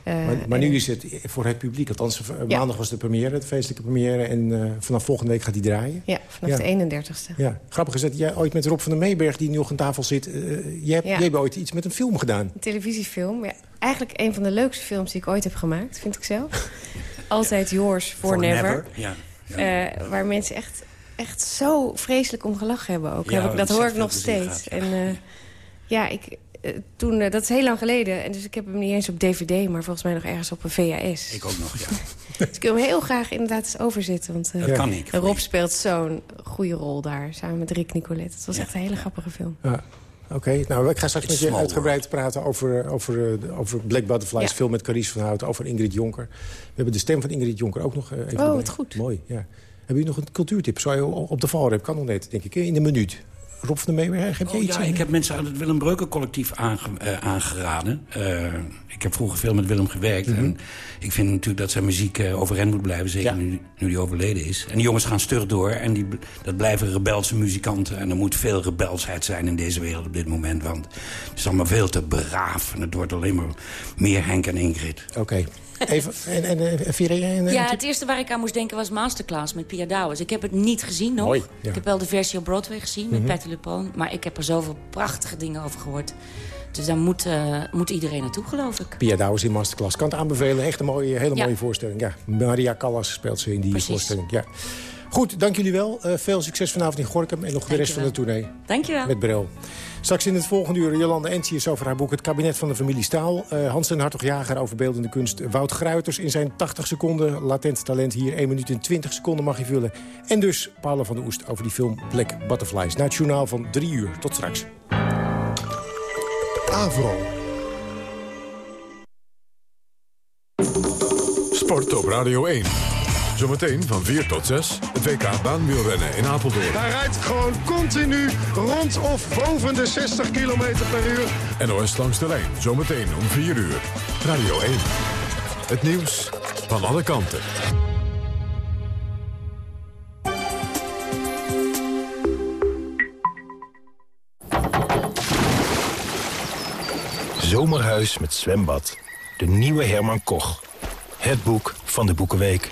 Eh, Maar, nu is het voor het publiek. Althans, eh, Ja. maandag was de première, de feestelijke première. En eh, vanaf volgende week gaat hij draaien. Ja, vanaf de 31ste. Ja. Grappig is dat jij ooit met Rob van den Meeberg, die nu nog aan tafel zit... eh, jij, hebt, Ja. jij hebt ooit iets met een film gedaan. Een televisiefilm. Ja, eigenlijk een van de leukste films die ik ooit heb gemaakt, vind ik zelf. (laughs) Altijd yours for, For never. never, ja. Eh, waar mensen echt, echt zo vreselijk om gelachen hebben ook. Ja, Heb ik, dat dat hoor ik nog steeds. En eh, ja, ik, eh, toen, eh, dat is heel lang geleden. En dus ik heb hem niet eens op dvd, maar volgens mij nog ergens op een VHS. Ik ook nog, ja. (laughs) Dus ik wil hem heel graag inderdaad eens overzetten. Want eh, Dat kan ik. Rob speelt zo'n goede rol daar, samen met Rick Nicolet. Het was echt een hele grappige film. Ja. Oké, nou, ik ga straks It's met je uitgebreid praten over, eh, over, eh, over Black Butterflies, Ja. film met Carice van Hout, over Ingrid Jonker. We hebben de stem van Ingrid Jonker ook nog eh, even Oh, wat goed. Mooi, ja. Hebben jullie nog een cultuurtip? Zou je op de valreep, kan nog net, denk ik, in de minuut. Rob van der Meeberg, heb je Oh, iets? ja, ik heb mensen uit het Willem Breuken collectief aange- eh, aangeraden. Eh, ik heb vroeger veel met Willem gewerkt. Mhm. En ik vind natuurlijk dat zijn muziek uh, overeind moet blijven. Zeker nu, nu die overleden is. En die jongens gaan stug door. En die, dat blijven rebelse muzikanten. En er moet veel rebelsheid zijn in deze wereld op dit moment. Want het is allemaal veel te braaf. En het wordt alleen maar meer Henk en Ingrid. Oké. Even, en, en, en, Ja, het eerste waar ik aan moest denken was Masterclass met Pia Douwes. Ik heb het niet gezien nog. Mooi, ja. Ik heb wel de versie op Broadway gezien met Mhm. Patti LuPone. Maar ik heb er zoveel prachtige dingen over gehoord. Dus daar moet, eh, moet iedereen naartoe, geloof ik. Pia Douwes in Masterclass. Kan het aanbevelen. Echt een mooie, hele Ja. mooie voorstelling. Ja, Maria Callas speelt ze in die Precies. voorstelling. Ja. Goed, dank jullie wel. Eh, veel succes vanavond in Gorkum en nog de rest van de tournee. Dankjewel. Met Bril. Straks in het volgende uur Jolanda Entius over haar boek Het kabinet van de familie Staal. Eh, Hans en Hartog-Jager over beeldende kunst. Wout Gruiters in zijn 80 seconden. Latent talent hier 1 minuut en 20 seconden mag je vullen. En dus Paula van der Oest over die film Black Butterflies. Na het journaal van 3 uur. Tot straks. Avro. Sport op Radio 1. Zometeen van 4 tot 6 het WK baanwielrennen in Apeldoorn. Hij rijdt gewoon continu rond of boven de 60 km per uur. NOS langs de lijn, zometeen om 4 uur. Radio 1. Het nieuws van alle kanten. Zomerhuis met zwembad. De nieuwe Herman Koch. Het boek van de Boekenweek.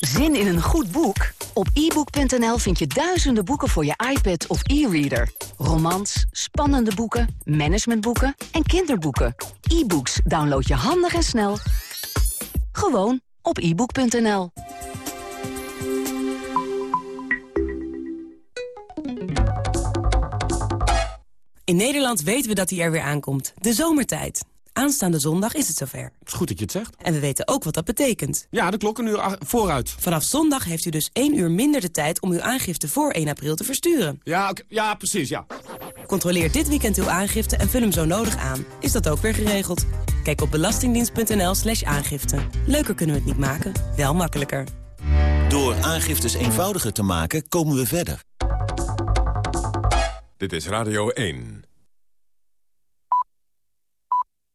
Zin in een goed boek? Op ebook.nl vind je duizenden boeken voor je iPad of e-reader. Romans, spannende boeken, managementboeken en kinderboeken. E-books download je handig en snel. Gewoon op ebook.nl. In Nederland weten we dat hij er weer aankomt. De zomertijd. Aanstaande zondag is het zover. is goed dat je het zegt. En we weten ook wat dat betekent. Ja, de klok een uur vooruit. Vanaf zondag heeft u dus één uur minder de tijd om uw aangifte voor 1 april te versturen. Ja, ja precies, ja. Controleer dit weekend uw aangifte en vul hem zo nodig aan. Is dat ook weer geregeld? Kijk op belastingdienst.nl slash aangifte. Leuker kunnen we het niet maken, wel makkelijker. Door aangiftes eenvoudiger te maken komen we verder. Dit is Radio 1.